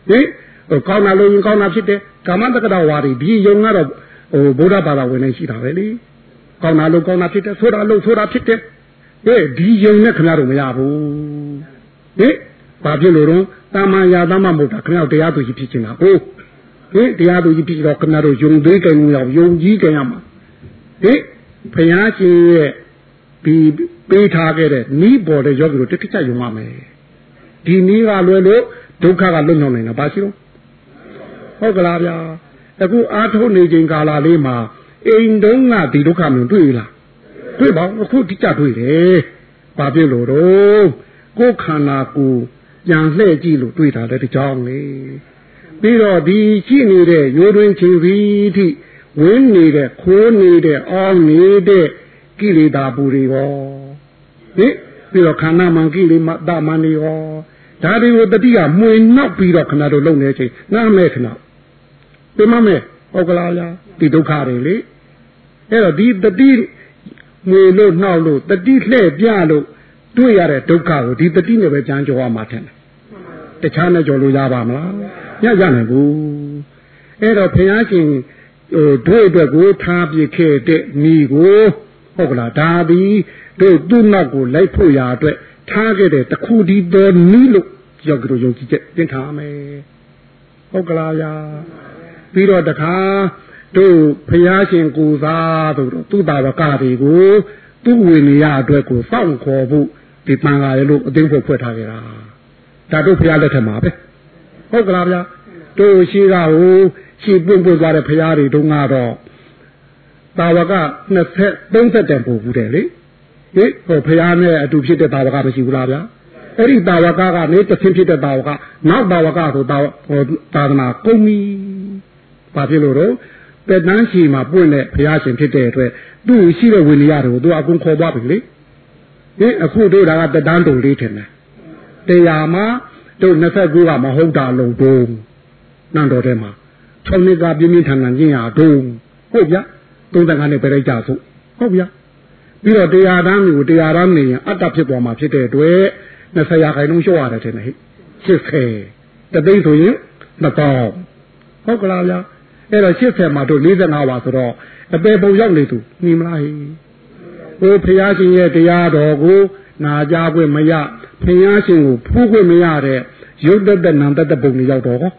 ဟင်ဟိုကောင်းတာလို့ရင်ကောင်းတာဖြစ်တယ်ကာမတက္ကရာဝါဒီဒီယုံကတော့ဟိုဗုဒ္ဓဘာသာဝင်နေရှိတာပဲလေကောင်းတာလို့ကောင်းတာဖြစ်တယ်ဆိုတာလို့ဆိုတာဖြစ်တယ်ဟဲ့ဒီယုံနဲ့ခင်ဗျားတို့မရဘူးဟင်ဘာဖြစ်လို့တော့တာမန်ရာသမမဟုတ်တာခင်ဗျားတို့တရားသူကြီးဖြစ်နေတာဟုတ် ဟင်တရားသူကြီးဖြစ်တော့ခင်ဗျားတို့ယုံသေးကြုံရအောင်ယုံကြည်ကြရမှာဟင်ဘုရားရှင်ရဲ့ဒီပေးထားခဲ့တဲ့နီးပေါ်တဲ့ယောဂီတို့တစ်ခါယုံရမယ်ဒီနီးကလွယ်လို့ဒုက္ခကလွတ်မြောက်နိုင်တာဘာရှိလို့ဟုတ်ကလားဗျာအခုအားထုတ်နေချိန်ကာလလေးမှာအိမ်တုံးကဒီဒုက္ခမျိုးတွေ့လားတွေ့ပါအခုတိကျတွေ့တယ်ဘာဖြစ်လို့တော့ကိုယ်ခန္ဓာကိုယ်ပြန်လှည့်ကြည့်လို့တွေ့တာလည်းဒီကြောင်းလေ ပြီးတော့ဒီရှိနေတဲ့ရိုးတွင်ချင်းပြီးထိဝင်းနေတဲ့ခိုးနေတဲ့အောင်းနေတဲ့ကိလေသာပူတွေရောဟင်ပြီးတော့ခန္ဓာမှန်ကိလေသာမှန်တွေရောဒါတွေကိုတတိယမှွေနောက်ပြီးတော့ခဏတို့လုံနေချိန်ငါမဲ့ခဏပြမမဲ့ဟုတ်ကလားလားဒီဒုက္ခတွေလေအဲ့တော့ဒီတတိငွေလို့နှောက်လို့တတိလှဲ့ပြလို့တွေ့ရတဲ့ဒုက္ခကိုဒီတတိနဲ့ပဲကြမ်းကြောရမှာထင်တယ်တခြားနဲ့ကြော်လို့ရပါမလား ညရနိုင်ဘူးအဲ့တော့ဘုရားရှင်ဟိုတို့အတွက်ကိုထားပြခဲ့တဲ့မိကိုဟုတ်ကလားဒါသည်တို့သူ့နောက်ကိုလိုက်ဖို့ရာအတွက်ထားခဲ့တဲ့တခုဒီတော်နီးလို့ယောဂီတို့ယုံကြည်ချက်သင်ထားမယ်ဟုတ်ကလားဗျာပြီးတော့တခါတို့ဖျားရှင်ကိုစားတို့သူ့တာဝကတွေကိုသူ့ဝိနည်းအတွက်ကိုစောင့်ခေါ်ဖို့ဒီပန်လာရလို့အသိဖို့ဖွဲ့ထားကြတာဒါတို့ဖျားလက်ထက်မှာပဲ ဟုတ်ကလားဗျာတို့ရှိကဟိုရှိပွင့်ပွင့်သွားတဲ့ဖျားတွေတုန်းကတော့တာဝက20 30တန်ပို့ဘူးတယ်လေဟိဟိုဖျားနဲ့အတူဖြစ်တဲ့တာဝကမရှိဘူးလားဗျာအဲ့ဒီတာဝကကနေတဆင်းဖြစ်တဲ့တာဝကနောက်တာဝကဆိုတာဟိုသာသနာကုန်ပြီဘာဖြစ်လို့တော့တဲ့တန်းရှိမှာပွင့်တဲ့ဘုရားရှင်ဖြစ်တဲ့အတွက်သူ့ရှိတဲ့ဝိနည်းတွေကိုသူအကုန်ခေါ်သွားပြီလေဟင်အခုတို့ဒါကတတန်းတုံလေးထင်တယ်တရားမှာ တို့29ကမဟုတ်တာလုံးတုံးနန်းတော်ထဲမှာ6နှစ်ကပြင်းပြင်းထန်ထန်ကျင့်ရတုံးဟုတ်ဗျာ35နှစ်ပြိဋ္ဌာဆိုဟုတ်ဗျာပြီးတော့တရားတန်းမျိုးတရားတန်းနေရင်အတ္တဖြစ်သွားမှာဖြစ်တဲ့အတွက်20ရာခိုင်နှုန်းလျှော့ရတယ်ထင်တယ်ဟဲ့80တသိန်းဆိုရင်2000ဟုတ်ကလားဗျာအဲ့တော့80မှာတို့45ပါဆိုတော့အပေပုံရောက်နေသူမြင်မလားဟိဟိုဖះရှင်ရဲ့တရားတော်ကိုနာကြခွင့်မရ ဖះရှင်ကိုဖူးခွင့်မရတဲ့ရုပ်တက်တဲ့နာမ်တက်တဲ့ပုံတွေရောက်တော့ဟော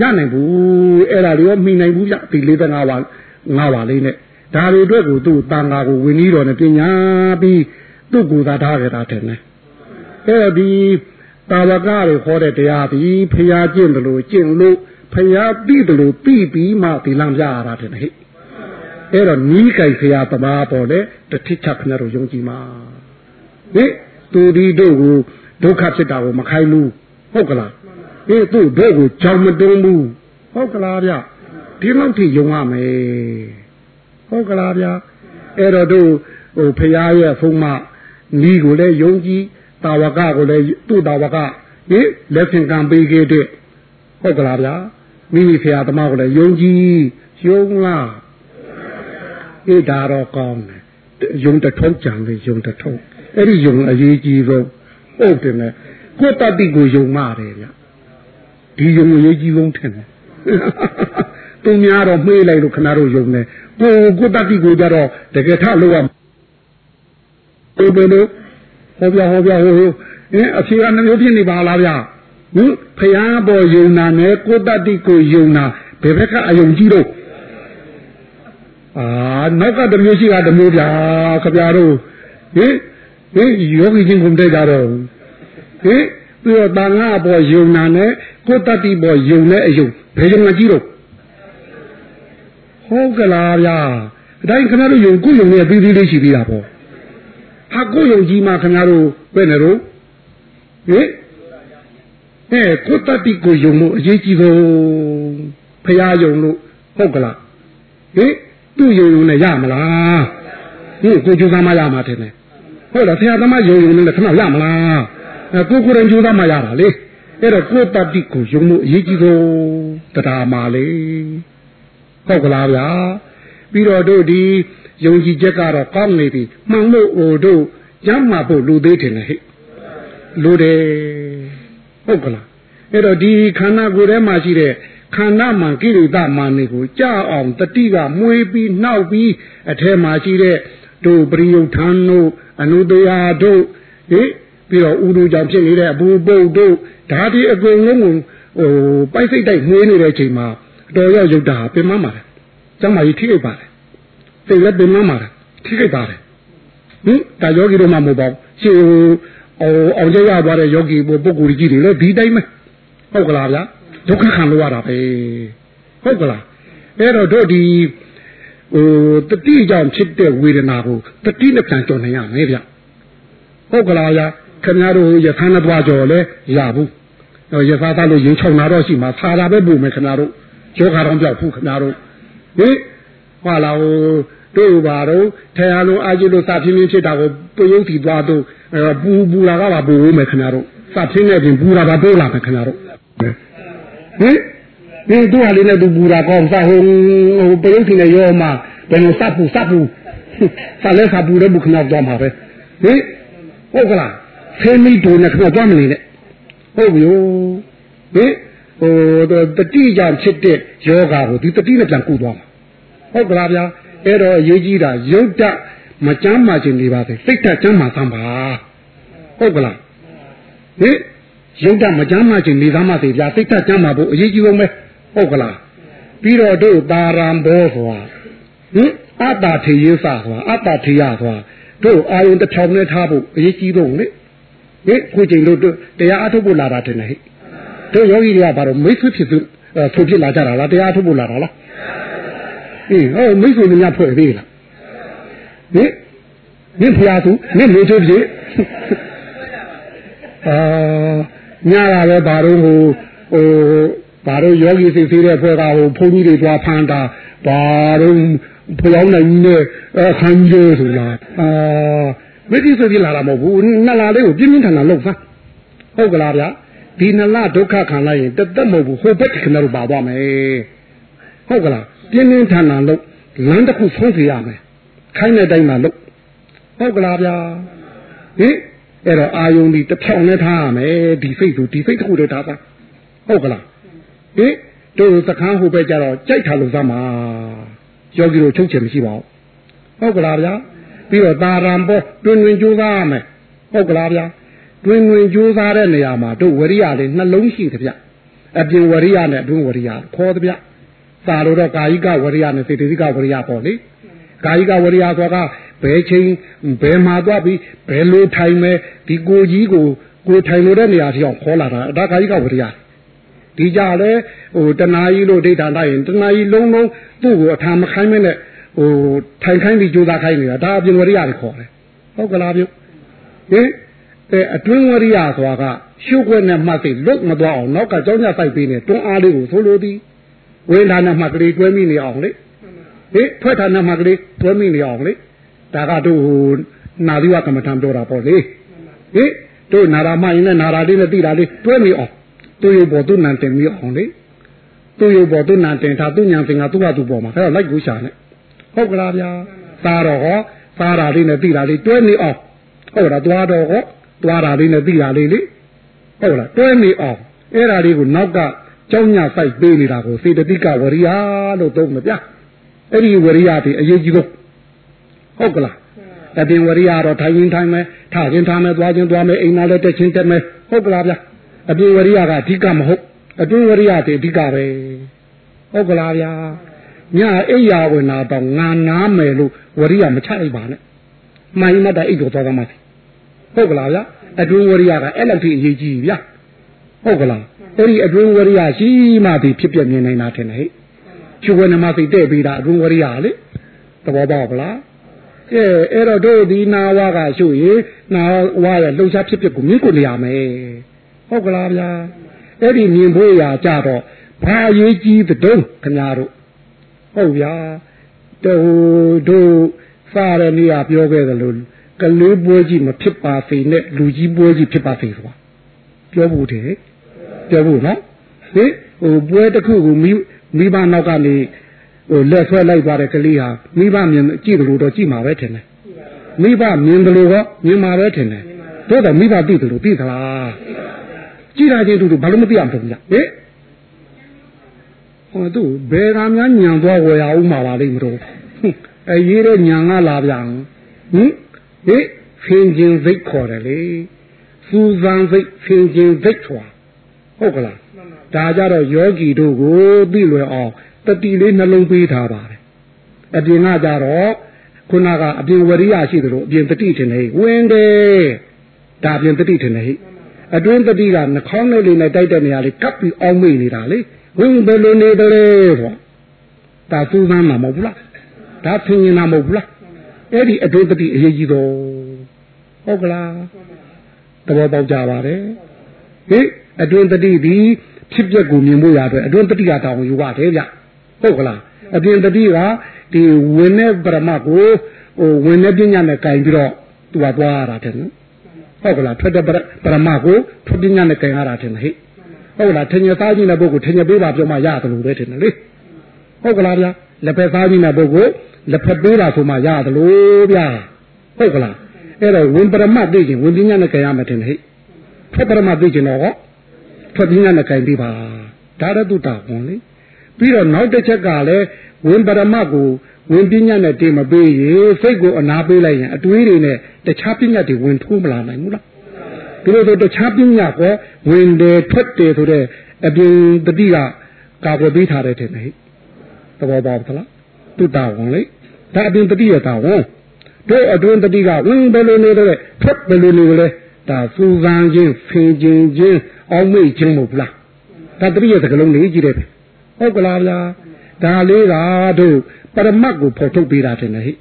ရနိုင်ဘူးအဲ့ဒါတွေရောမိနိုင်ဘူးကြဒီ45ပါ5ပါလေးနဲ့ဒါတွေအတွက်ကိုသူ့တန်ဃာကိုဝင်ပြီးတော့နဲ့ပညာပြီးသူ့ကိုယ်သာထားကြတာတယ်နဲ့အဲ့ဒီတာဝကတွေခေါ်တဲ့တရားဒီဖះကျင့်တယ်လို့ကျင့်လို့ဖះပြီးတယ်လို့ပြီးပြီးမှဒီလမ်းပြရတာတယ်ဟဲ့အဲ့တော့နီးကြိုက်ဖះသမားပေါ်လေတတိချက်ခဏတို့ယုံကြည်မှာဟိ သူဒီတို့ကိုဒုက္ခဖြစ်တာကိုမခိုင်းဘူးဟုတ်ကလားဟိသူ့တို့ကိုကြောင်မတုံးဘူးဟုတ်ကလားဗျဒီလောက်ထိယုံရမယ်ဟုတ်ကလားဗျအဲ့တော့တို့ဟိုဖះရဲ့ဖုံးမနီးကိုလည်းယုံကြည်တာဝကကိုလည်းသူ့တာဝကဟင်လက်ဆင့်ကံပေးခဲ့တဲ့ဟုတ်ကလားဗျာမိမိဆရာသမားကိုလည်းယုံကြည်ယုံလားအေးဒါတော့ကောင်းတယ်ယုံတထုံးကြံလေယုံတထုံး အဲ့ဒီယုံအရေးကြီးဆုံးဟုတ်တယ်နဲ့ကိုယ်တတိကိုယုံမှတယ်ဗျဒီယုံအရေးကြီးဆုံးထင်တယ်သူများတော့မှေးလိုက်လို့ခဏတော့ယုံတယ်ကိုကိုတတိကိုကြတော့တကယ်ထလို့ရဘယ်လိုဟောပြဟောပြဟိုဟိုအင်းအဖြေကနှမျိုးဖြစ်နေပါလားဗျဟင်ဖယားပေါ်ယုံနာနဲ့ကိုတတိကိုယုံနာဘယ်ဘက်ကအယုံကြည့်တော့အာနောက်ကတမျိုးရှိတာတမျိုးဗျာခဗျာတို့ဟင် ဟင်ယောဂီချင်းကုန်တဲ့ကြတော့ဟင်ပြီးတော့တန်ခါပေါ်ယုံနာနဲ့ကိုတတိပေါ်ယုံတဲ့အယုံဘယ်ယုံကကြည့်တော့ဟုတ်ကလားဗျာအတိုင်းခင်ဗျားတို့ယုံကိုယုံနေပြီးပြီးလေးရှိသေးတာပေါ့ဟာကိုယုံကြည်မှခင်ဗျားတို့ဘယ်နဲ့တော့ဟင်အဲကိုတတိကိုယုံလို့အရေးကြီးဆုံးဖရာယုံလို့ဟုတ်ကလားဟင်သူ့ယုံယုံနဲ့ရမလားဟင်ကိုကြိုးစားမှရမှာတယ် ဟုတ်လားဆရာသမားယုံယုံနဲ့ခဏရမလားအဲကိုကိုရင်ကြိုးစားမှရတာလေအဲ့တော့ကိုတတိကိုယုံလို့အရေးကြီးဆုံးတရားမှာလေဟုတ်ကလားဗျာပြီးတော့တို့ဒီယုံကြည်ချက်ကတော့ကောင်းနေပြီမှန်လို့ဟိုတို့ကျမ်းမာဖို့လူသေးတယ်ဟဲ့လူတယ်ဟုတ်ကလားအဲ့တော့ဒီခန္ဓာကိုယ်ထဲမှာရှိတဲ့ခန္ဓာမှန်ကိရိတာမှန်တွေကိုကြာအောင်တတိကမွေးပြီးနှောက်ပြီးအထဲမှာရှိတဲ့ တို့ပရိယုထံတို့အနုတရာတို့ဟိပြီးတော့ဥဒုကြောင့်ဖြစ်နေတဲ့အဘူပုတ်တို့ဓာတိအကုန်လုံးကိုဟိုပိုက်စိတ်တိုက်နှွေးနေတဲ့အချိန်မှာတော်ရောက်ရုပ်တာပင်မပါတယ်ကျမ်းမာကြီးထိခိုက်ပါတယ်စိတ်လည်းပင်မပါတယ်ထိခိုက်ပါတယ်ဟင်ဒါယောဂီတို့မှမဟုတ်ပါဘူးရှင်းအောင်အောင်ကျရသွားတဲ့ယောဂီပုဂ္ဂိုလ်ကြီးတွေလည်းဒီတိုင်းပဲဟုတ်ကလားဗျာဒုက္ခခံလို့ရတာပဲဟုတ်ကလားအဲ့တော့တို့ဒီ ဟိုတတိကြောင့်ဖြစ်တဲ့ဝေဒနာကိုတတိနဲ့ပြန်ကြော်နိုင်ရမယ်ဗျဟုတ်ကလားဗျာခင်ဗျားတို့ရသန်းနဲ့သွားကြော်လဲရဘူးရသသားလို့ရင်ချုံလာတော့ရှိမှာဆာလာပဲပို့မယ်ခင်ဗျားတို့ယောဂါတော့ပြောက်ဘူးခင်ဗျားတို့ဟင်ဟာလာဟိုတို့ပါတော့ထဲရလုံးအာကြည့်လို့စာပြင်းပြင်းဖြစ်တာကိုပြုံးယုံတီသွားတော့ပူပူလာကပါပို့ဦးမယ်ခင်ဗျားတို့စာပြင်းနေပြင်ပူလာပါပို့လာမယ်ခင်ဗျားတို့ဟ င်ဒီတို့ဟာလေးနဲ့သူပူတာကောစာဟိုဟိုပြုံးယုံတီနဲ့ရောမှာဘယ်လိုစပူစပူစာလဲစာပူတဲ့ဘုခနောက်သွားမှာပဲဟင်ဟုတ်ကလားဖေးမိတို့နဲ့ခင်ဗျားသွားမနေနဲ့ဟုတ်ပြီဟင်ဟိုတတိကြောင့်ဖြစ်တဲ့ယောဂါကိုဒီတတိနဲ့ပြန်ကုသွားမှာဟုတ်ကလားဗျာအဲ့တော့အရေးကြီးတာယုတ်တမကြမ်းမာခြင်းနေပါစေစိတ်ဓာတ်ကြမ်းမာသမ်းပါဟုတ်ကလားဟင်ရုပ်တမကြမ်းမှချင်းနေသားမှသေးဗျာစိတ်သက်ကြမ်းမှာဖို့အရေးကြီးဆုံးပဲ ဟုတ်ကလားပြီးတော့တို့တာရံဘောဆိုတာဟင်အတ္တထေရစဆိုတာအတ္တထေရဆိုတာတို့အာယုန်တစ်ဖြောင်းနဲ့ထားဖို့အရေးကြီးဆုံးလေဟင်ခုချိန်တို့တရားအထုတ်ဖို့လာတာတင်ဟဲ့တို့ယောဂီတွေကဘာလို့မိတ်ဆွေဖြစ်သူဆိုဖြစ်လာကြတာလားတရားအထုတ်ဖို့လာတာလားဟင်ဟောမိတ်ဆွေများဖွဲ့သေးလားဟင်နင့်ဖျားသူနင့်မေချိုးပြေအာညာလာပဲဘာလို့ဟိုဟို ဘာလို့ယောဂီစိတ်သေးတဲ့ဖွဲ့ကဟိုဘုန်းကြီးတွေတွားဖမ်းတာဘာလို့ဖျောင်းနိုင်နဲ့အခန်းကြီးဆိုလားအာမသိဆိုပြလာတာမဟုတ်ဘူးနှစ်လလေးကိုပြင်းပြင်းထန်ထန်လုပ်စမ်းဟုတ်ကလားဗျာဒီနှစ်လဒုက္ခခံလိုက်ရင်တသက်မဟုတ်ဘူးဟိုဘက်ခဏတော့ပါသွားမယ်ဟုတ်ကလားပြင်းပြင်းထန်ထန်လုပ်လမ်းတစ်ခုဆုံးစီရမယ်ခိုင်းတဲ့တိုင်းမှာလုပ်ဟုတ်ကလားဗျာဟင်အဲ့တော့အာယုန်ဒီတစ်ဖြောင်းနဲ့ထားရမယ်ဒီစိတ်ဆိုဒီစိတ်တစ်ခုတည်းထားပါဟုတ်ကလား ဟင်တို့စကန်းဟိုဘက်ကြတော့ကြိုက်ထားလို့သမှာယောဂီတို့ချုပ်ချယ်မရှိပါဘူးဟုတ်ကလားဗျာပြီးတော့တာရံပေါ်တွင်တွင်ကြိုးစားရမယ်ဟုတ်ကလားဗျာတွင်တွင်ကြိုးစားတဲ့နေရာမှာတို့ဝရိယလေးနှလုံးရှိတယ်ဗျအပြင်ဝရိယနဲ့အတွင်းဝရိယခေါ်တယ်ဗျသာလို့တော့ကာယိကဝရိယနဲ့စေတသိကဝရိယပေါ့လေကာယိကဝရိယဆိုတာကဘယ်ချိန်ဘယ်မှာသွားပြီးဘယ်လိုထိုင်မယ်ဒီကိုကြီးကိုကိုထိုင်လို့တဲ့နေရာထိအောင်ခေါ်လာတာဒါကာယိကဝရိယ ဒီကြလဲဟိုတဏှာကြီးလို့ဒိဋ္ဌာန်တိုင်းတဏှာကြီးလုံးလုံးသူ့ကိုအထာမခိုင်းမနဲ့ဟိုထိုင်ခိုင်းပြီးကြိုးစားခိုင်းနေတာဒါအပြင်ဝရိယတွေခေါ်တယ်ဟုတ်ကလားပြုဟင်အဲအတွင်းဝရိယဆိုတာကရှုပ်ွက်နဲ့မှတ်သိလွတ်မသွားအောင်နောက်ကကြောင်းညစိုက်ပေးနေတွန်းအားလေးကိုဆိုလိုသည်ဝိညာဉ်နဲ့မှတ်ကလေးတွဲမိနေအောင်လေဟင်ထွက်ထားနဲ့မှတ်ကလေးတွဲမိနေအောင်လေဒါကတို့ဟိုနာသီဝကမ္မထံပြောတာပေါ့လေဟင်တို့နာရာမရင်နဲ့နာရာလေးနဲ့တိတာလေးတွဲမိအောင် သူ့ရုပ်ပေါ်သူ့နံတင်မိအောင်လေသူ့ရုပ်ပေါ်သူ့နံတင်ထားသူ့ညာစင်ကသူ့ဟာသူ့ပေါ်မှာအဲ့တော့လိုက်ကိုရှာနေဟုတ်ကလားဗျာသားတော့ဟောသားတာလေးနဲ့တိတာလေးတွဲနေအောင်ဟုတ်လားသွားတော့ဟောသွားတာလေးနဲ့တိတာလေးလေဟုတ်လားတွဲနေအောင်အဲ့ဒါလေးကိုနောက်ကကြောင်းညစိုက်ပေးနေတာကိုစေတသိကဝရိယလို့သုံးမှာဗျာအဲ့ဒီဝရိယတွေအရေးကြီးဆုံးဟုတ်ကလားအပြင်ဝရိယတော့ထိုင်ရင်ထိုင်မယ်ထရင်ထားမယ်သွားခြင်းသွားမယ်အိမ်သားလည်းတက်ချင်းတက်မယ်ဟုတ်ကလားဗျာ အပြင်ဝရိယကအဓိကမဟုတ်အတွင်းဝရိယတွေအဓိကပဲဟုတ်ကလားဗျာညအိယာဝင်လာတော့ငါနားမယ်လို့ဝရိယမချလိုက်ပါနဲ့မှန်ရင်မတအိတ်တော်သွားသမှာဟုတ်ကလားဗျာအတွင်းဝရိယကအဲ့လောက်ထိအရေးကြီးဗျာဟုတ်ကလားအဲ့ဒီအတွင်းဝရိယရှိမှဒီဖြစ်ပြမြင်နေတာထင်တယ်ဟဲ့ချူဝနမသိတဲ့ပြီးတာအတွင်းဝရိယလေသဘောပေါက်ကလားအဲအဲ့တော့တို့ဒီနာဝကရှုရေနာဝရဲ့လှုပ်ရှားဖြစ်ဖြစ်ကိုမြင်ကိုနေရမယ် ဟုတ်ကလားဗျာအဲ့ဒီမြင်ဖို့ရာကြတော့ဘာရေးကြီးတုံးခင်ဗျားတို့ဟုတ်ဗျာတို့တို့စားရနေရပြောခဲ့သလိုကလေးပွဲကြီးမဖြစ်ပါစေနဲ့လူကြီးပွဲကြီးဖြစ်ပါစေဆိုတာပြောဖို့တည်းပြောဖို့နော်ဟင်ဟိုပွဲတစ်ခုကိုမိမိဘနောက်ကနေဟိုလက်ဆွဲလိုက်သွားတဲ့ကလေးဟာမိဘမြင်ကြည့်တယ်လို့တော့ကြည့်မှာပဲထင်တယ်မိဘမြင်တယ်လို့ကမြင်မှာပဲထင်တယ်တို့တော့မိဘသိတယ်လို့သိသလား ကြည့်တာချင်းတူတူဘာလို့မသိအောင်တုံးကြဟင်ဟောသူဘယ်ကများညံသွားဝယ်ရအောင်မှာပါလိမ့်မလို့အဲရေးတဲ့ညံကလာပြန်ဟင်ဟိဖင်ခြင်းစိတ်ခေါ်တယ်လေစူဇန်စိတ်ဖင်ခြင်းစိတ်ဆိုတာဟုတ်ကလားဒါကြတော့ယောဂီတို့ကိုသိလွယ်အောင်တတိလေးနှလုံးပေးထားပါတယ်အပြင်ကကြတော့ခုနကအပြင်ဝရိယရှိသလိုအပြင်တတိထင်တယ်ဝင်တယ်ဒါအပြင်တတိထင်တယ်ဟိ အတွင်းတတိကနှခေါင်းလေးလေးနဲ့တိုက်တဲ့နေရာလေးကပ်ပြီးအောင်းမိနေတာလေဝင်ဘယ်လိုနေတယ်လဲဆိုဒါစူးစမ်းမှာမဟုတ်ဘူးလားဒါဖင်ရင်တာမဟုတ်ဘူးလားအဲ့ဒီအတွင်းတတိအရေးကြီးတော့ဟုတ်ကလားသဘောပေါက်ကြပါတယ်ဟိအတွင်းတတိဒီဖြစ်ပျက်ကိုမြင်ဖို့ရအတွက်အတွင်းတတိကတောင်းယူပါတယ်ဗျဟုတ်ကလားအပြင်တတိကဒီဝင်တဲ့ပရမတ်ကိုဟိုဝင်တဲ့ပညာနဲ့ကင်ပြီးတော့သူကသွားရတာတဲ့နော် ဟုတ်ကလားထွက်တဲ့ပရမတ်ကိုထွက်ပညာနဲ့ကင်ရတာတဲ့ဟိဟုတ်လားထင်ရသားကြီးတဲ့ပုဂ္ဂိုလ်ထင်ရပေးပါပြောမှရတယ်လို့ပဲထင်တယ်လေဟုတ်ကလားဗျာလက်ဖက်သားကြီးတဲ့ပုဂ္ဂိုလ်လက်ဖက်ပေးတာဆိုမှရတယ်လို့ဗျာဟုတ်ကလားအဲ့တော့ဝင်ပရမတ်သိချင်းဝင်ပညာနဲ့ကင်ရမှာထင်တယ်ဟိထွက်ပရမတ်သိချင်းတော့ဟောထွက်ပညာနဲ့ကင်ပေးပါဒါရတုတာကွန်လေပြီးတော့နောက်တစ်ချက်ကလည်းဝင်ပရမတ်ကို ဝင်ပညာနဲ့တင်မပေးရင်စိတ်ကိုအနာပေးလိုက်ရင်အတွေးတွေနဲ့တခြားပညာတွေဝင်ထိုးမလာနိုင်ဘူးလားဒီလိုဆိုတခြားပညာကောဝင်တယ်ထွက်တယ်ဆိုတဲ့အပြင်တတိကကာကွယ်ပေးထားတယ်ထင်တယ်သဘောပေါက်သလားသူတာဝန်လေဒါအပြင်တတိရတာဝန်တို့အတွင်းတတိကဝင်ဘယ်လိုနေတယ်ထွက်ဘယ်လိုနေလဲဒါစူဇန်ချင်းဖင်ချင်းချင်းအောင်မိတ်ချင်းမဟုတ်လားဒါတတိယသကလုံးလေးကြည့်တယ်ဟုတ်ကလားဗျာဒါလေးကတို့ ပရမတ်ကိုဖော်ထုတ်ပေးတာတင်လေဟိ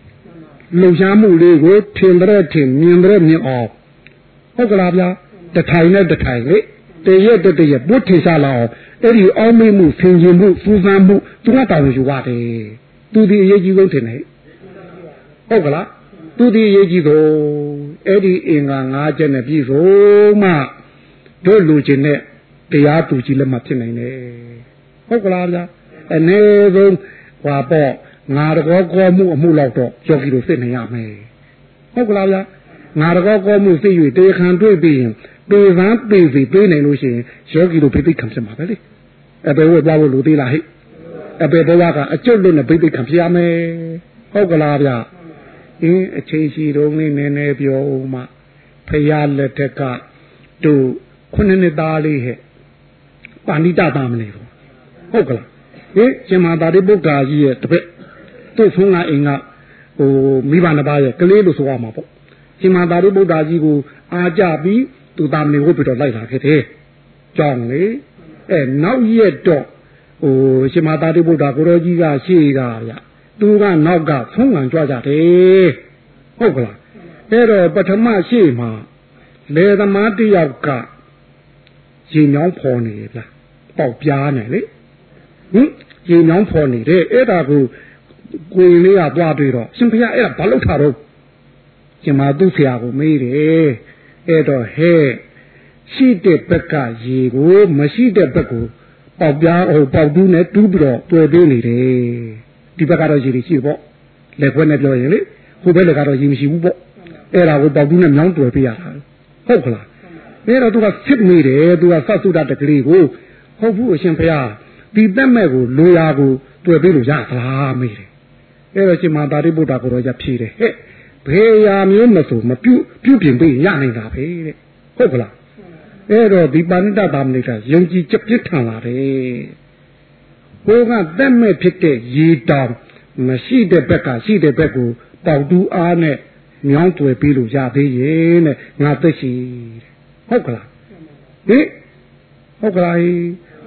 လှုပ်ရှားမှုလေးကိုထင်တဲ့ထင်မြင်တဲ့မြင်အောင်ဟုတ်ကလားဗျာတထိုင်နဲ့တထိုင်လေတရက်တတရက်ပုတ်ထေရှာလာအောင်အဲ့ဒီအောင်းမိမှုဆင်ခြင်မှုစူးစမ်းမှုသူကတောင်းယူပါတယ်သူဒီအရေးကြီးဆုံးတင်လေဟုတ်ကလားသူဒီအရေးကြီးဆုံးအဲ့ဒီအင်္ဂါ၅ချက်နဲ့ပြည့်စုံမှတို့လူချင်းနဲ့တရားသူကြီးလည်းမဖြစ်နိုင်နဲ့ဟုတ်ကလားဗျာအနည်းဆုံးဟွာပေါ့ ငါတကောကောမှုအမှုလောက်တော့ယောဂီတို့သိနေရမယ်ဟုတ်ကလားဗျာငါတကောကောမှုသိ၍တေခံတွေ့ပြီးရင်ပေသန်းပေစီပေးနိုင်လို့ရှိရင်ယောဂီတို့ဖိသိခံဖြစ်မှာပဲလေအပေဝတ်သွားဖို့လူသေးလားဟိအပေဘဝကအကျွတ်လွတ်နဲ့ဖိသိခံဖြစ်ရမယ်ဟုတ်ကလားဗျာအင်းအချိန်ရှိတုန်းလေးနည်းနည်းပြောဦးမှဖရာလက်ထက်ကတို့ခုနှစ်နှစ်သားလေးဟဲ့ပါဏိတသားမနေဘူးဟုတ်ကလားဟင်ရှင်မာတာရိပုတ္တရာကြီးရဲ့တပည့် သူ့ဆုံးကအိမ်ကဟိုမိဘနှစ်ပါးရဲ့ကလေးလို့ဆိုရမှာပေါ့ရှင်မာတာရိပုတ္တရာကြီးကိုအာကြပြီးသူသားမနေဟုတ်ပြီးတော့လိုက်လာခဲ့တယ်ကြောင်းလေအဲနောက်ရက်တော့ဟိုရှင်မာတာရိပုတ္တရာကိုရောကြီးကရှေ့ကဗျသူကနောက်ကဆုံးငံကြွကြတယ်ဟုတ်ကလားအဲ့တော့ပထမရှေ့မှာလေသမားတယောက်ကရင်ညောင်းဖော်နေဗျပေါက်ပြားနေလေဟင်ရင်ညောင်းဖော်နေတယ်အဲ့ဒါကို ကိုရင်လေးကသွားတွေ့တော့ရှင်ဖျားအဲ့ဒါဘာလို့ထားတော့ရှင်မသူ့ဆရာကိုမေးတယ်အဲ့တော့ဟဲ့ရှိတဲ့ဘက်ကရေကိုမရှိတဲ့ဘက်ကိုပေါက်ပြားဟိုပေါက်တူးနဲ့တူးပြီးတော့တွေ့ပေးနေတယ်ဒီဘက်ကတော့ရေတွေရှိပေါ့လက်ခွဲနဲ့ပြောရင်လေဟိုဘက်လည်းကတော့ရေမရှိဘူးပေါ့အဲ့ဒါကိုပေါက်တူးနဲ့မြောင်းတွေ့ပေးရတာဟုတ်ကလားအဲ့တော့သူကစစ်နေတယ်သူကသတ်ဆုတာတကလေးကိုဟုတ်ဘူးအရှင်ဖျားဒီတက်မဲ့ကိုလိုရာကိုတွေ့ပေးလို့ရသလားမေးတယ် အဲ့တော့ရှင်မာတာရိပုတ္တကိုတော့ရဖြေတယ်ဟဲ့ဘယ်ရာမျိုးမဆိုမပြုတ်ပြုတ်ပြင်ပေးရနိုင်တာပဲတဲ့ဟုတ်ကလားအဲ့တော့ဒီပါဏိတသာမဏိကယုံကြည်ချက်ပြစ်ထန်လာတယ်ဘိုးကတက်မဲ့ဖြစ်တဲ့ရေတောင်မရှိတဲ့ဘက်ကရှိတဲ့ဘက်ကိုပေါတူအားနဲ့မြောင်းတွေ့ပေးလို့ရသေးရဲ့တဲ့ငါသက်ရှိဟုတ်ကလားဟင်ဟုတ်ကလား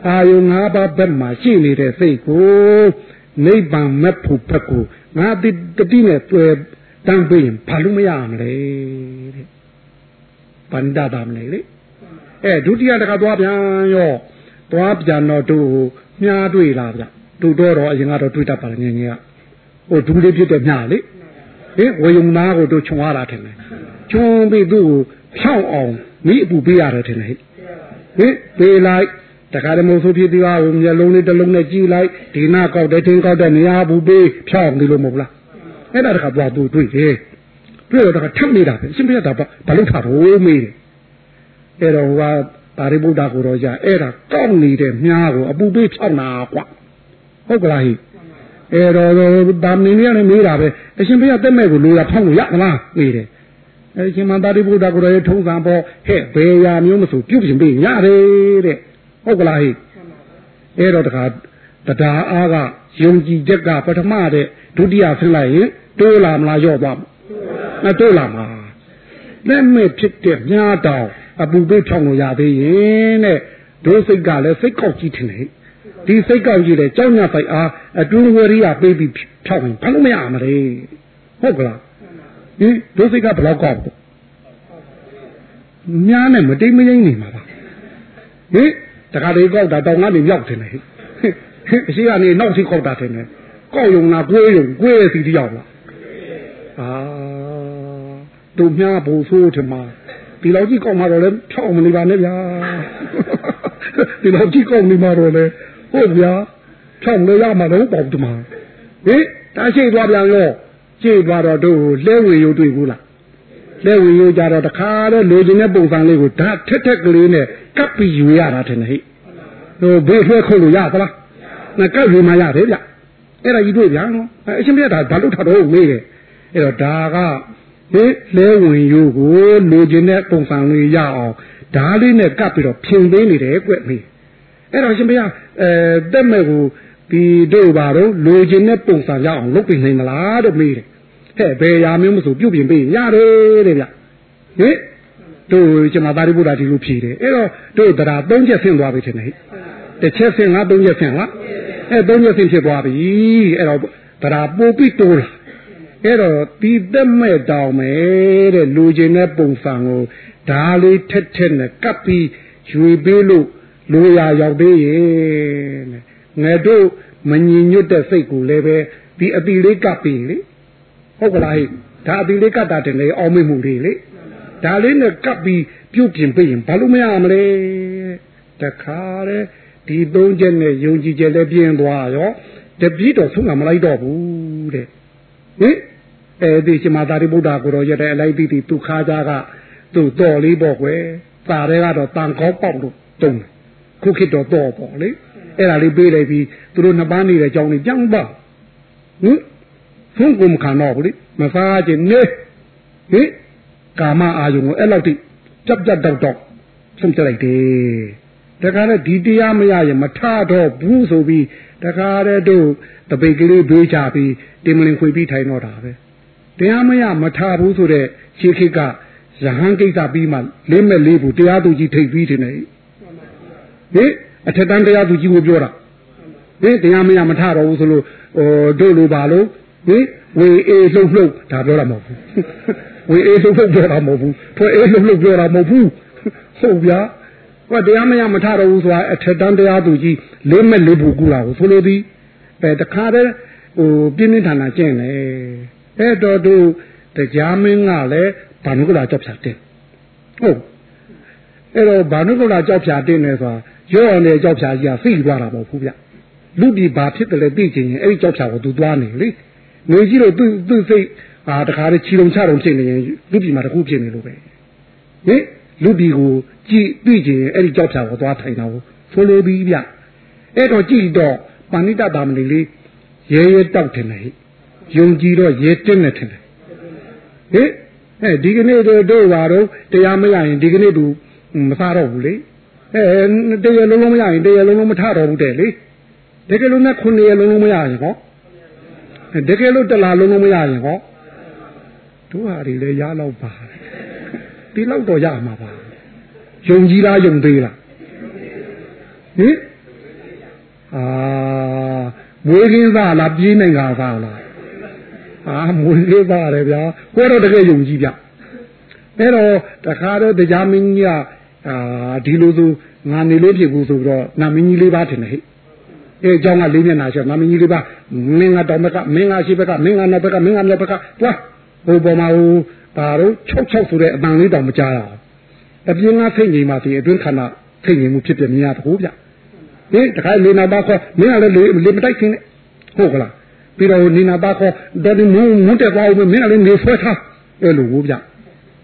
အာယု၅ပါးဘက်မှာရှိနေတဲ့စိတ်ကို နိဗ္ဗာန်မဲ့ဖို့ဘက်ကိုငါတိတတိနဲ့တွေ့တန်းပေးရင်ဘာလို့မရမလဲတဲ့ဗန္ဒတာမလဲလေအဲဒုတိယတခါသွားပြန်ရောသွားပြန်တော့တို့မြားတွေ့လားဗျတို့တော့တော့အရင်ကတော့တွေ့တတ်ပါလေငယ်ငယ်ကဟိုဒူးလေးဖြစ်တဲ့မြားလေဟင်ဝေယုံနာကိုတို့ခြုံရတာထင်တယ်ခြုံပြီးသူ့ကိုဖြောင်းအောင်မိအပူပေးရတယ်ထင်တယ်ဟိဟင်ပေးလိုက် တခါတည်းမို့ဆိုဖြစ်သေးပါဦးမျက်လုံးလေးတစ်လုံးနဲ့ကြည့်လိုက်ဒီနာကောက်တဲ့ထင်းကောက်တဲ့နေရာဘူးပေးဖြောင်းနေလို့မဟုတ်လားအဲ့ဒါတခါသွားသူတွေ့တယ်တွေ့တော့တခါထပ်နေတာပဲအရှင်ဘုရားဒါဘာလို့ထားတော့မေးတယ်အဲ့တော့ဟိုကပါရိဗုဒ္ဓကိုတော့じゃအဲ့ဒါကောက်နေတဲ့မြားကိုအပူပေးဖြောင်းတာကွာဟုတ်ကလားဟိအဲ့တော့ဒါမင်းကြီးကလည်းမေးတာပဲအရှင်ဘုရားတက်မဲ့ကိုလိုရဖောင်းလို့ရမလားမေးတယ်အဲရှင်မန္တာရိဗုဒ္ဓကိုရဲ့ထုံးစံပေါ်ဟဲ့ဘယ်ရာမျိုးမဆိုပြုတ်ပြင်ပေးရတယ်တဲ့ ဟုတ်ကလားဟိအဲ့တော့တခါတရားအားကယုံကြည်ချက်ကပထမတဲ့ဒုတိယဖြစ်လိုက်ရင်တိုးလာမလားရော့သွားမတိုးလာမှာလက်မဲ့ဖြစ်တဲ့မြားတောင်အပူပေးဖြောင်းလို့ရသေးရင်တဲ့ဒုစိတ်ကလည်းစိတ်ကောက်ကြည့်တယ်ဒီစိတ်ကောက်ကြည့်တယ်ကြောက်ညပိုက်အားအတွင်းဝရိယပေးပြီးဖြောင်းရင်ဘာလို့မရမလဲဟုတ်ကလားဒီဒုစိတ်ကဘယ်လောက်ကောက်မြားနဲ့မတိမ်မငိမ့်နေမှာပါဟင် တခါတည်းကောက်တာတောင်ကနေမြောက်တယ်လေအရှိကနေနောက်စီကောက်တာတယ်နဲ့ကောက်ယုံနာကွေးယုံကွေးစီတယောက်လားအာတို့မြားဘူဆိုးထမဒီလောက်ကြီးကောက်မှတော့လေဖြောက်မနေပါနဲ့ဗျာဒီလောက်ကြီးကောက်နေမှတော့လေဟုတ်ဗျာဖြောက်လို့ရမှာတော့ပေါ့ဒီမှာဟင်တားရှိသွားပြန်ရောရှိသွားတော့တို့လဲဝေရုပ်တွေ့ဘူးလားလဲဝေရုပ်ကြတော့တခါတော့လိုချင်တဲ့ပုံစံလေးကိုဓာတ်ထက်ထက်ကလေးနဲ့ ကပ်ပြီးယူရတာထင်တယ်ဟိဟိုဘေးဆွဲခုတ်လို့ရသလားငါကပ်ယူမှရတယ်ဗျအဲ့ဒါကြီးတွေ့ဗျာနော်အရှင်ပြဒါဘာလို့ထားတော့မေးတယ်အဲ့တော့ဒါကဟဟေးလဲဝင်ရိုးကိုလိုချင်တဲ့ပုံစံလေးရအောင်ဓာလေးနဲ့ကပ်ပြီးတော့ဖြင်ပေးနေတယ်ကွမေအဲ့တော့ရှင်ဘုရားအဲတက်မဲ့ကိုဒီတို့ပါတော့လိုချင်တဲ့ပုံစံရအောင်လုပ်ပြနိုင်မလားတဲ့မေးတယ်ဟဲ့ဘယ်ရာမျိုးမဆိုပြုတ်ပြင်ပေးရတယ်တဲ့ဗျဟေး တို့ကျွန်မသာရိပုတ္တရာဒီလိုဖြေတယ်အဲ့တော့တို့တရားသုံးချက်ဆင်းသွားပြီထင်တယ်တစ်ချက်ဆင်းလားသုံးချက်ဆင်းလားအဲသုံးချက်ဆင်းဖြစ်သွားပြီအဲ့တော့တရားပို့ပြီးတိုးလာအဲ့တော့ဒီသက်မဲ့တောင်မယ်တဲ့လူကျင်တဲ့ပုံစံကိုဓာလေးထက်ထက်နဲ့ကပ်ပြီးရွေပေးလို့လူရရောက်သေးရဲ့တဲ့ငါတို့မညီညွတ်တဲ့စိတ်ကိုလည်းပဲဒီအတိလေးကပ်ပြီးလေဟုတ်ကလားဟိဒါအတိလေးကပ်တာတင်လေအောင်းမေ့မှုလေးလေ ဒါလေးနဲ့ကပ်ပြီးပြုတ်ပြင်ပေးရင်ဘာလို့မရမလဲတခါတဲ့ဒီသုံးချက်နဲ့ယုံကြည်ချက်လည်းပြင်းသွားရောတပည့်တော်ဆုံးကမလိုက်တော့ဘူးတဲ့ဟင်အဲဒီရှင်မာသာရိပုတ္တရာကိုတော်ရတဲ့အလိုက်တိတိသူခါကြကသူ့တော်လေးပေါ့ကွယ်ပါတဲ့ကတော့တန်ကောက်ပေါက်လို့တုံးတယ်ခုခေတ်တော့တော့ပေါ့လေအဲ့ဒါလေးပေးလိုက်ပြီးသူတို့နှစ်ပန်းနေတဲ့ကြောင်းလေးကြောင်းပါဟင်ဖုန်းကုမခံတော့ဘူးလေမစားခြင်းနေဟင် ကာမအာယုံကိုအဲ့လောက်ထိကြပ်ကြပ်တော့တော့ဆုံးချလိုက်တယ်တခါတော့ဒီတရားမရရင်မထတော့ဘူးဆိုပြီးတခါတဲ့တို့တပိတ်ကလေးတွေးချပြီးတင်မလင်ခွေပြီးထိုင်တော့တာပဲတရားမရမထဘူးဆိုတဲ့ရှေးခေတ်ကရဟန်းကိစ္စပြီးမှလေးမဲ့လေးဘူးတရားသူကြီးထိပ်ပြီးတယ်ဟင်အထက်တန်းတရားသူကြီးကိုပြောတာဟင်တရားမရမထတော့ဘူးဆိုလို့ဟိုတို့လိုပါလို့ဟင်ဝေအေးလှုပ်လှုပ်ဒါပြောတာမဟုတ်ဘူး ဝေအေးလှုပ်လှုပ်ပြောတာမဟုတ်ဘူးဖွေအေးလှုပ်လှုပ်ပြောတာမဟုတ်ဘူးဟုတ်ဗျာဟောတရားမရမထတော့ဘူးဆိုတာအထက်တန်းတရားသူကြီးလေးမဲ့လေးဘူးကူလာကိုဆိုလိုသည်အဲတခါတည်းဟိုပြင်းပြင်းထန်ထန်ကျင့်တယ်အဲ့တော့တို့တရားမင်းကလည်းဘာနုကလာကြောက်ဖြာတင်ဟုတ်အဲ့တော့ဘာနုကလာကြောက်ဖြာတင်နေဆိုတာရော့နေကြောက်ဖြာကြီးကဖိသွားတာပေါ့ဖူးဗျလူဒီဘာဖြစ်တယ်လဲသိချင်ရင်အဲ့ဒီကြောက်ဖြာကိုသူသွားနေလေနေကြီးတော့သူသူစိတ် ဟာတခါတည်းခြီလုံးချတုံဖြစ်နေရင်လူဒီမှာတခုဖြစ်နေလို့ပဲဟင်လူဒီကိုကြည်သိချင်ရင်အဲ့ဒီကြောက်ဖြာကိုသွားထိုင်တာကိုဆိုလိုပြီးဗျအဲ့တော့ကြည်တော့ပဏိတတာမဏိလေးရဲရဲတောက်တယ်လေယုံကြည်တော့ရဲတင်းနေတယ်ဟင်အဲဒီကနေ့တို့တို့ပါတော့တရားမရရင်ဒီကနေ့သူမစားတော့ဘူးလေအဲတရားလုံးလုံးမရရင်တရားလုံးလုံးမထတော့ဘူးတဲ့လေတကယ်လို့နဲ့ခုနှစ်ရလုံးလုံးမရရင်ဟောတကယ်လို့တလားလုံးလုံးမရရင်ဟော တို့ဟာတွေလည်းရတော့ပါဒီလောက်တော့ရမှာပါယုံကြည်လားယုံသေးလားဟင်အာမွေးကင်းသားလားပြေးနိုင်တာသားလားအာမွေးကင်းသားတယ်ဗျာကိုတော့တကယ်ယုံကြည်ဗျအဲ့တော့တခါတော့တရားမင်းကြီးကအာဒီလိုဆိုငါနေလို့ဖြစ်ဘူးဆိုပြီးတော့နာမင်းကြီးလေးပါထင်တယ်ဟဲ့အဲအကြောင်းကလေးမျက်နှာချက်နာမင်းကြီးလေးပါမင်းကတောင်ဘက်ကမင်းကရှိဘက်ကမင်းကနောက်ဘက်ကမင်းကမြောက်ဘက်ကတွား ဟိုပေါ်မှာဟိုဒါတော့66ဆိုတဲ့အတန်လေးတောင်မကြားရအောင်အပြင်းကဖိတ်နေမှဒီအတွင်းခန္ဓာဖိတ်နေမှုဖြစ်ပြမြင်ရတကူဗျဟင်တခါလေနာပါခေါ်မင်းကလည်းလေမတိုက်ခင်နဲ့ဟုတ်ကလားပြီးတော့နေနာပါခေါ်တော်ဒီမုန်းမုန်းတက်သွားဦးမင်းကလည်းနေဆွဲထားအဲ့လိုကိုဗျ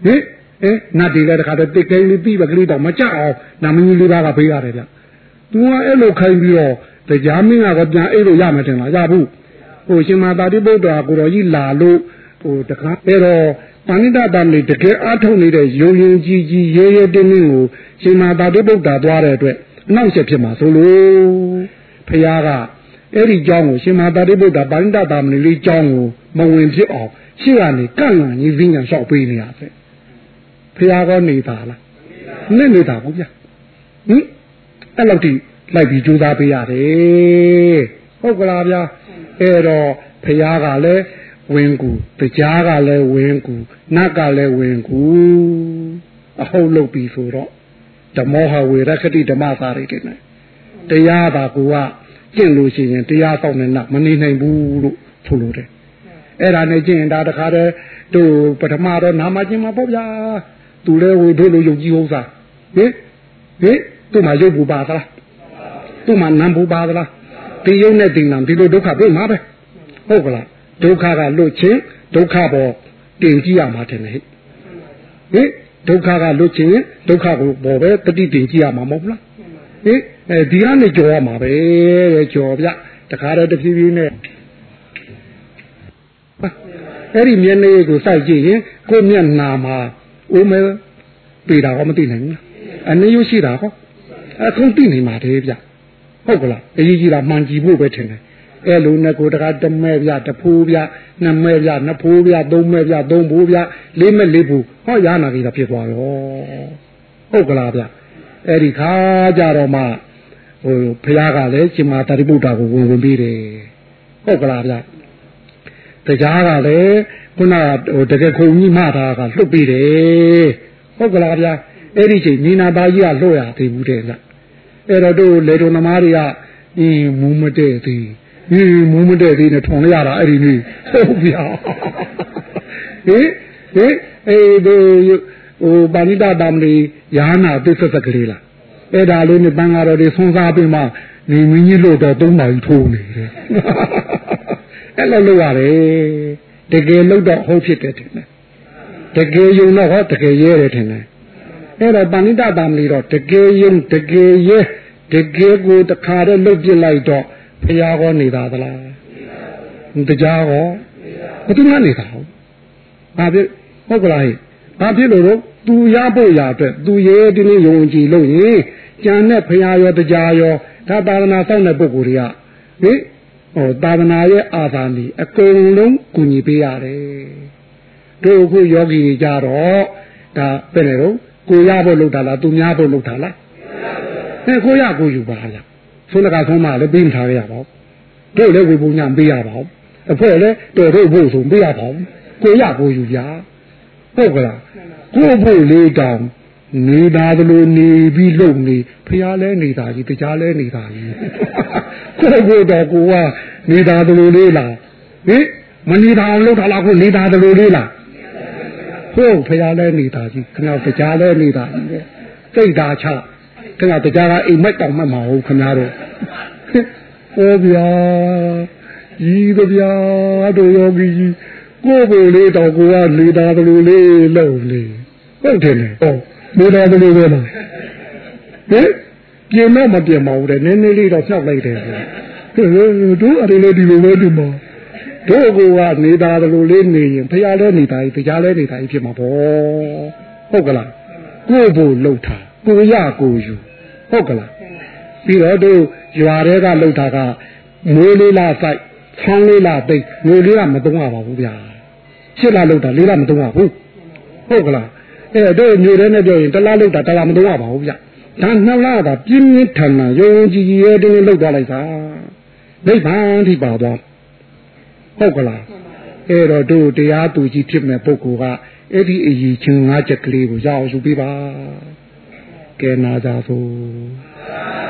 ဟင်အဲနတ်တွေလည်းတခါတော့တိတ်ကိန်းလေးပြီးပါကလေးတော့မကြအောင်နာမည်လေးပါးကဖေးရတယ်ဗျသူကအဲ့လိုခိုင်းပြီးတော့တရားမင်းကတော့ပြန်အဲ့လိုရမယ်တင်လားရဘူးဟိုရှင်မာတာတိဗုဒ္ဓကိုတော်ကြီးလာလို့ ဟိုတခါအဲ့တော့ပဏိတတမလေးတကယ်အားထုတ်နေတဲ့ယုံရင်ကြီးကြီးရဲရဲတင်းတင်းကိုရှင်မာတာတိဗုဒ္ဓသွားတဲ့အတွက်အနောက်ဆက်ဖြစ်မှာဆိုလို့ဖခင်ကအဲ့ဒီเจ้าကိုရှင်မာတာတိဗုဒ္ဓပဏိတတမလေးเจ้าကိုမဝင်ဖြစ်အောင်ရှေ့ကနေကန့်လန့်ကြီးဝိညာဉ်လျှောက်ပေးနေရတယ်ဖះကောနေတာလားနဲ့နေတာဘူးဗျဟင်အဲ့လောက်ထိလိုက်ပြီးကြိုးစားပေးရတယ်ဟုတ်ကလားဗျာအဲ့တော့ဖះကလည်း ဝင်ကူတရားကလည်းဝင်ကူနတ်ကလည်းဝင်ကူအဟုတ်လုပ်ပြီဆိုတော့ဓမ္မောဟဝေရခတိဓမ္မသာရိတဲ့နဲ့တရားပါကူကကျင့်လို့ရှိရင်တရားဆောင်နေနတ်မနေနိုင်ဘူးလို့ဆိုလိုတယ်အဲ့ဒါနဲ့ကျင့်ဒါတခါတည်းတို့ပထမတော့နာမကျင့်မှာပေါ့ဗျာသူလဲဝေတို့လိုယုံကြည်ဥစ္စာဟင်ဟင်သူ့မှာရုပ်ဘူပါသလားသူ့မှာနာမ်ဘူပါသလားဒီယုံနဲ့ဒီနာမ်ဒီလိုဒုက္ခပြေးမှာပဲဟုတ်ကလား ဒုက္ခကလွတ်ခြင်းဒုက္ခပေါ်တင်ကြည့်ရမှာတယ်ဟဲ့ဟင်ဒုက္ခကလွတ်ခြင်းဒုက္ခကိုပေါ်ပဲတတိတင်ကြည့်ရမှာမဟုတ်လားဟင်အဲဒီကနေကြော်ရမှာပဲတဲ့ကြော်ဗျတခါတော့တဖြည်းဖြည်းနဲ့ဟအဲ့ဒီမျက်နှာကိုစိုက်ကြည့်ရင်ကိုမျက်နာမှာဦးမဲပေတာကောမသိနိုင်ဘူးအနေရရှိတာဟောအခုသိနေမှာတည်းဗျဟုတ်ကလားအရေးကြီးတာမှန်ကြည့်ဖို့ပဲထင်တယ် အဲလိုနဲ့ကိုတကားတမဲပြတဖိုးပြနှစ်မဲပြနှစ်ဖိုးပြသုံးမဲပြသုံးဖိုးပြလေးမဲလေးဖိုးဟောရနာကြီးတာဖြစ်သွားရောဟုတ်ကလားဗျအဲ့ဒီခါကြတော့မှဟိုဖះကလည်းရှင်မာတရိပုတ္တကိုဝင်ဝင်ပြီးတယ်ဟုတ်ကလားဗျတရားကလည်းခုနဟိုတကယ်ခုံကြီးမှတာကလွတ်ပြီးတယ်ဟုတ်ကလားဗျအဲ့ဒီချိန်နီနာသားကြီးကလွတ်ရသေးဘူးတဲ့လားအဲ့တော့တို့လေတုံသမားတွေကအင်းမူးမတဲ့သေး ဟင်းမူးမတဲ့သေးနဲ့ထုံရတာအဲ့ဒီနေ့ဟုတ်ဗျာဟင်ဟင်အေးဒီဟိုပါဏိတတမလီယာနာသစ္စာကလေးလားအဲ့ဒါလေးနဲ့ပန်းကားတော်တွေဆွန်းစားပြီးမှနေမင်းကြီးလို့တော့သုံးပါးကြီးထိုးနေတယ်အဲ့လိုလုပ်ရတယ်တကယ်လို့တော့ဟုတ်ဖြစ်တယ်ထင်တယ်တကယ်ယုံတော့ဟောတကယ်ရဲတယ်ထင်တယ်အဲ့တော့ပါဏိတတမလီတော့တကယ်ယုံတကယ်ရဲတကယ်ကိုတခါတည်းလုတ်ပြလိုက်တော့ ဖရာကောနေတာသလားတရားကောဘယ်သူမှနေတာဟုတ်ဘာဖြစ်ဟုတ်ကလားဘာဖြစ်လို့တော့သူရဖို့ရအတွက်သူရဲတင်းတင်းယုံကြည်လို့ရင်ကြံတဲ့ဖရာရောတရားရောဒါသာသနာစောင့်တဲ့ပုဂ္ဂိုလ်တွေကဟင်ဟောသာသနာရဲ့အာသာနီအကုန်လုံးကူညီပေးရတယ်တို့အခုယောဂီကြတော့ဒါပဲလေတော့ကိုရဖို့လုပ်တာလားသူများဖို့လုပ်တာလားအဲကိုရကိုယူပါလား ဆုံးတကဆုံးမလည်းပြီးမထားရပါဘူးတို့လည်းဝေပုံညာပေးရပါဘူးအဖွဲ့လည်းတော်တို့ဖို့ဆိုပေးရပါဘူးကိုရကိုယူရဟုတ်ကလားကိုဖို့လေးတောင်နေတာသလိုနေပြီးလုံနေဖះလဲနေတာကြီးတရားလဲနေတာကြီးကိုကိုတော့ကိုကနေတာသလိုလေးလားဟင်မနေတာအောင်လုပ်တာလားကိုနေတာသလိုလေးလားဟုတ်ဖះလဲနေတာကြီးခဏတရားလဲနေတာကြီးစိတ်ဓာချ ခဏတရားကအိမ်မက်တောင်မှတ်မှာဟုတ်ခင်ဗျားတို့ဟောဗျာကြီးတဗျာတို့ယောဂီကြီးကိုယ်ကိုလေးတော့ကိုကနေတာသလိုလေးလုံလေဟုတ်တယ်လေဟုတ်နေတာသလိုပဲလားဟင်ပြင်တော့မပြင်ပါဘူးတဲ့နည်းနည်းလေးတော့ဖြောက်လိုက်တယ်တို့အရင်လေးဒီလိုပဲဒီမှာတို့ကိုကနေတာသလိုလေးနေရင်ဖះလဲနေတာကြီးတရားလဲနေတာကြီးဖြစ်မှာပေါ့ဟုတ်ကလားကိုယ်ဘို့လှုပ်တာကိုရကိုယူ ဟုတ်ကလားပြီးတော့တို့ရွာတွေကလှုပ်တာကမွေးလေးလားစိုက်ဆောင်းလေးလားသိငွေလေးကမသုံးရပါဘူးဗျာရှစ်လားလှုပ်တာလေးလားမသုံးရဘူးဟုတ်ကလားအဲတို့မျိုးတဲ့နဲ့ပြောရင်တလားလှုပ်တာတလားမသုံးရပါဘူးဗျဒါနှစ်လားကပြင်းပြင်းထန်ထန်ရုံကြည်ကြည်ရဲတင်းလှုပ်သွားလိုက်တာနိဗ္ဗာန်ထိပါသွားဟုတ်ကလားအဲ့တော့တို့တရားသူကြီးဖြစ်မဲ့ပုဂ္ဂိုလ်ကအဲ့ဒီအည်ချင်းငါးချက်ကလေးကိုရအောင်ယူပေးပါ ကဲနာကြသို့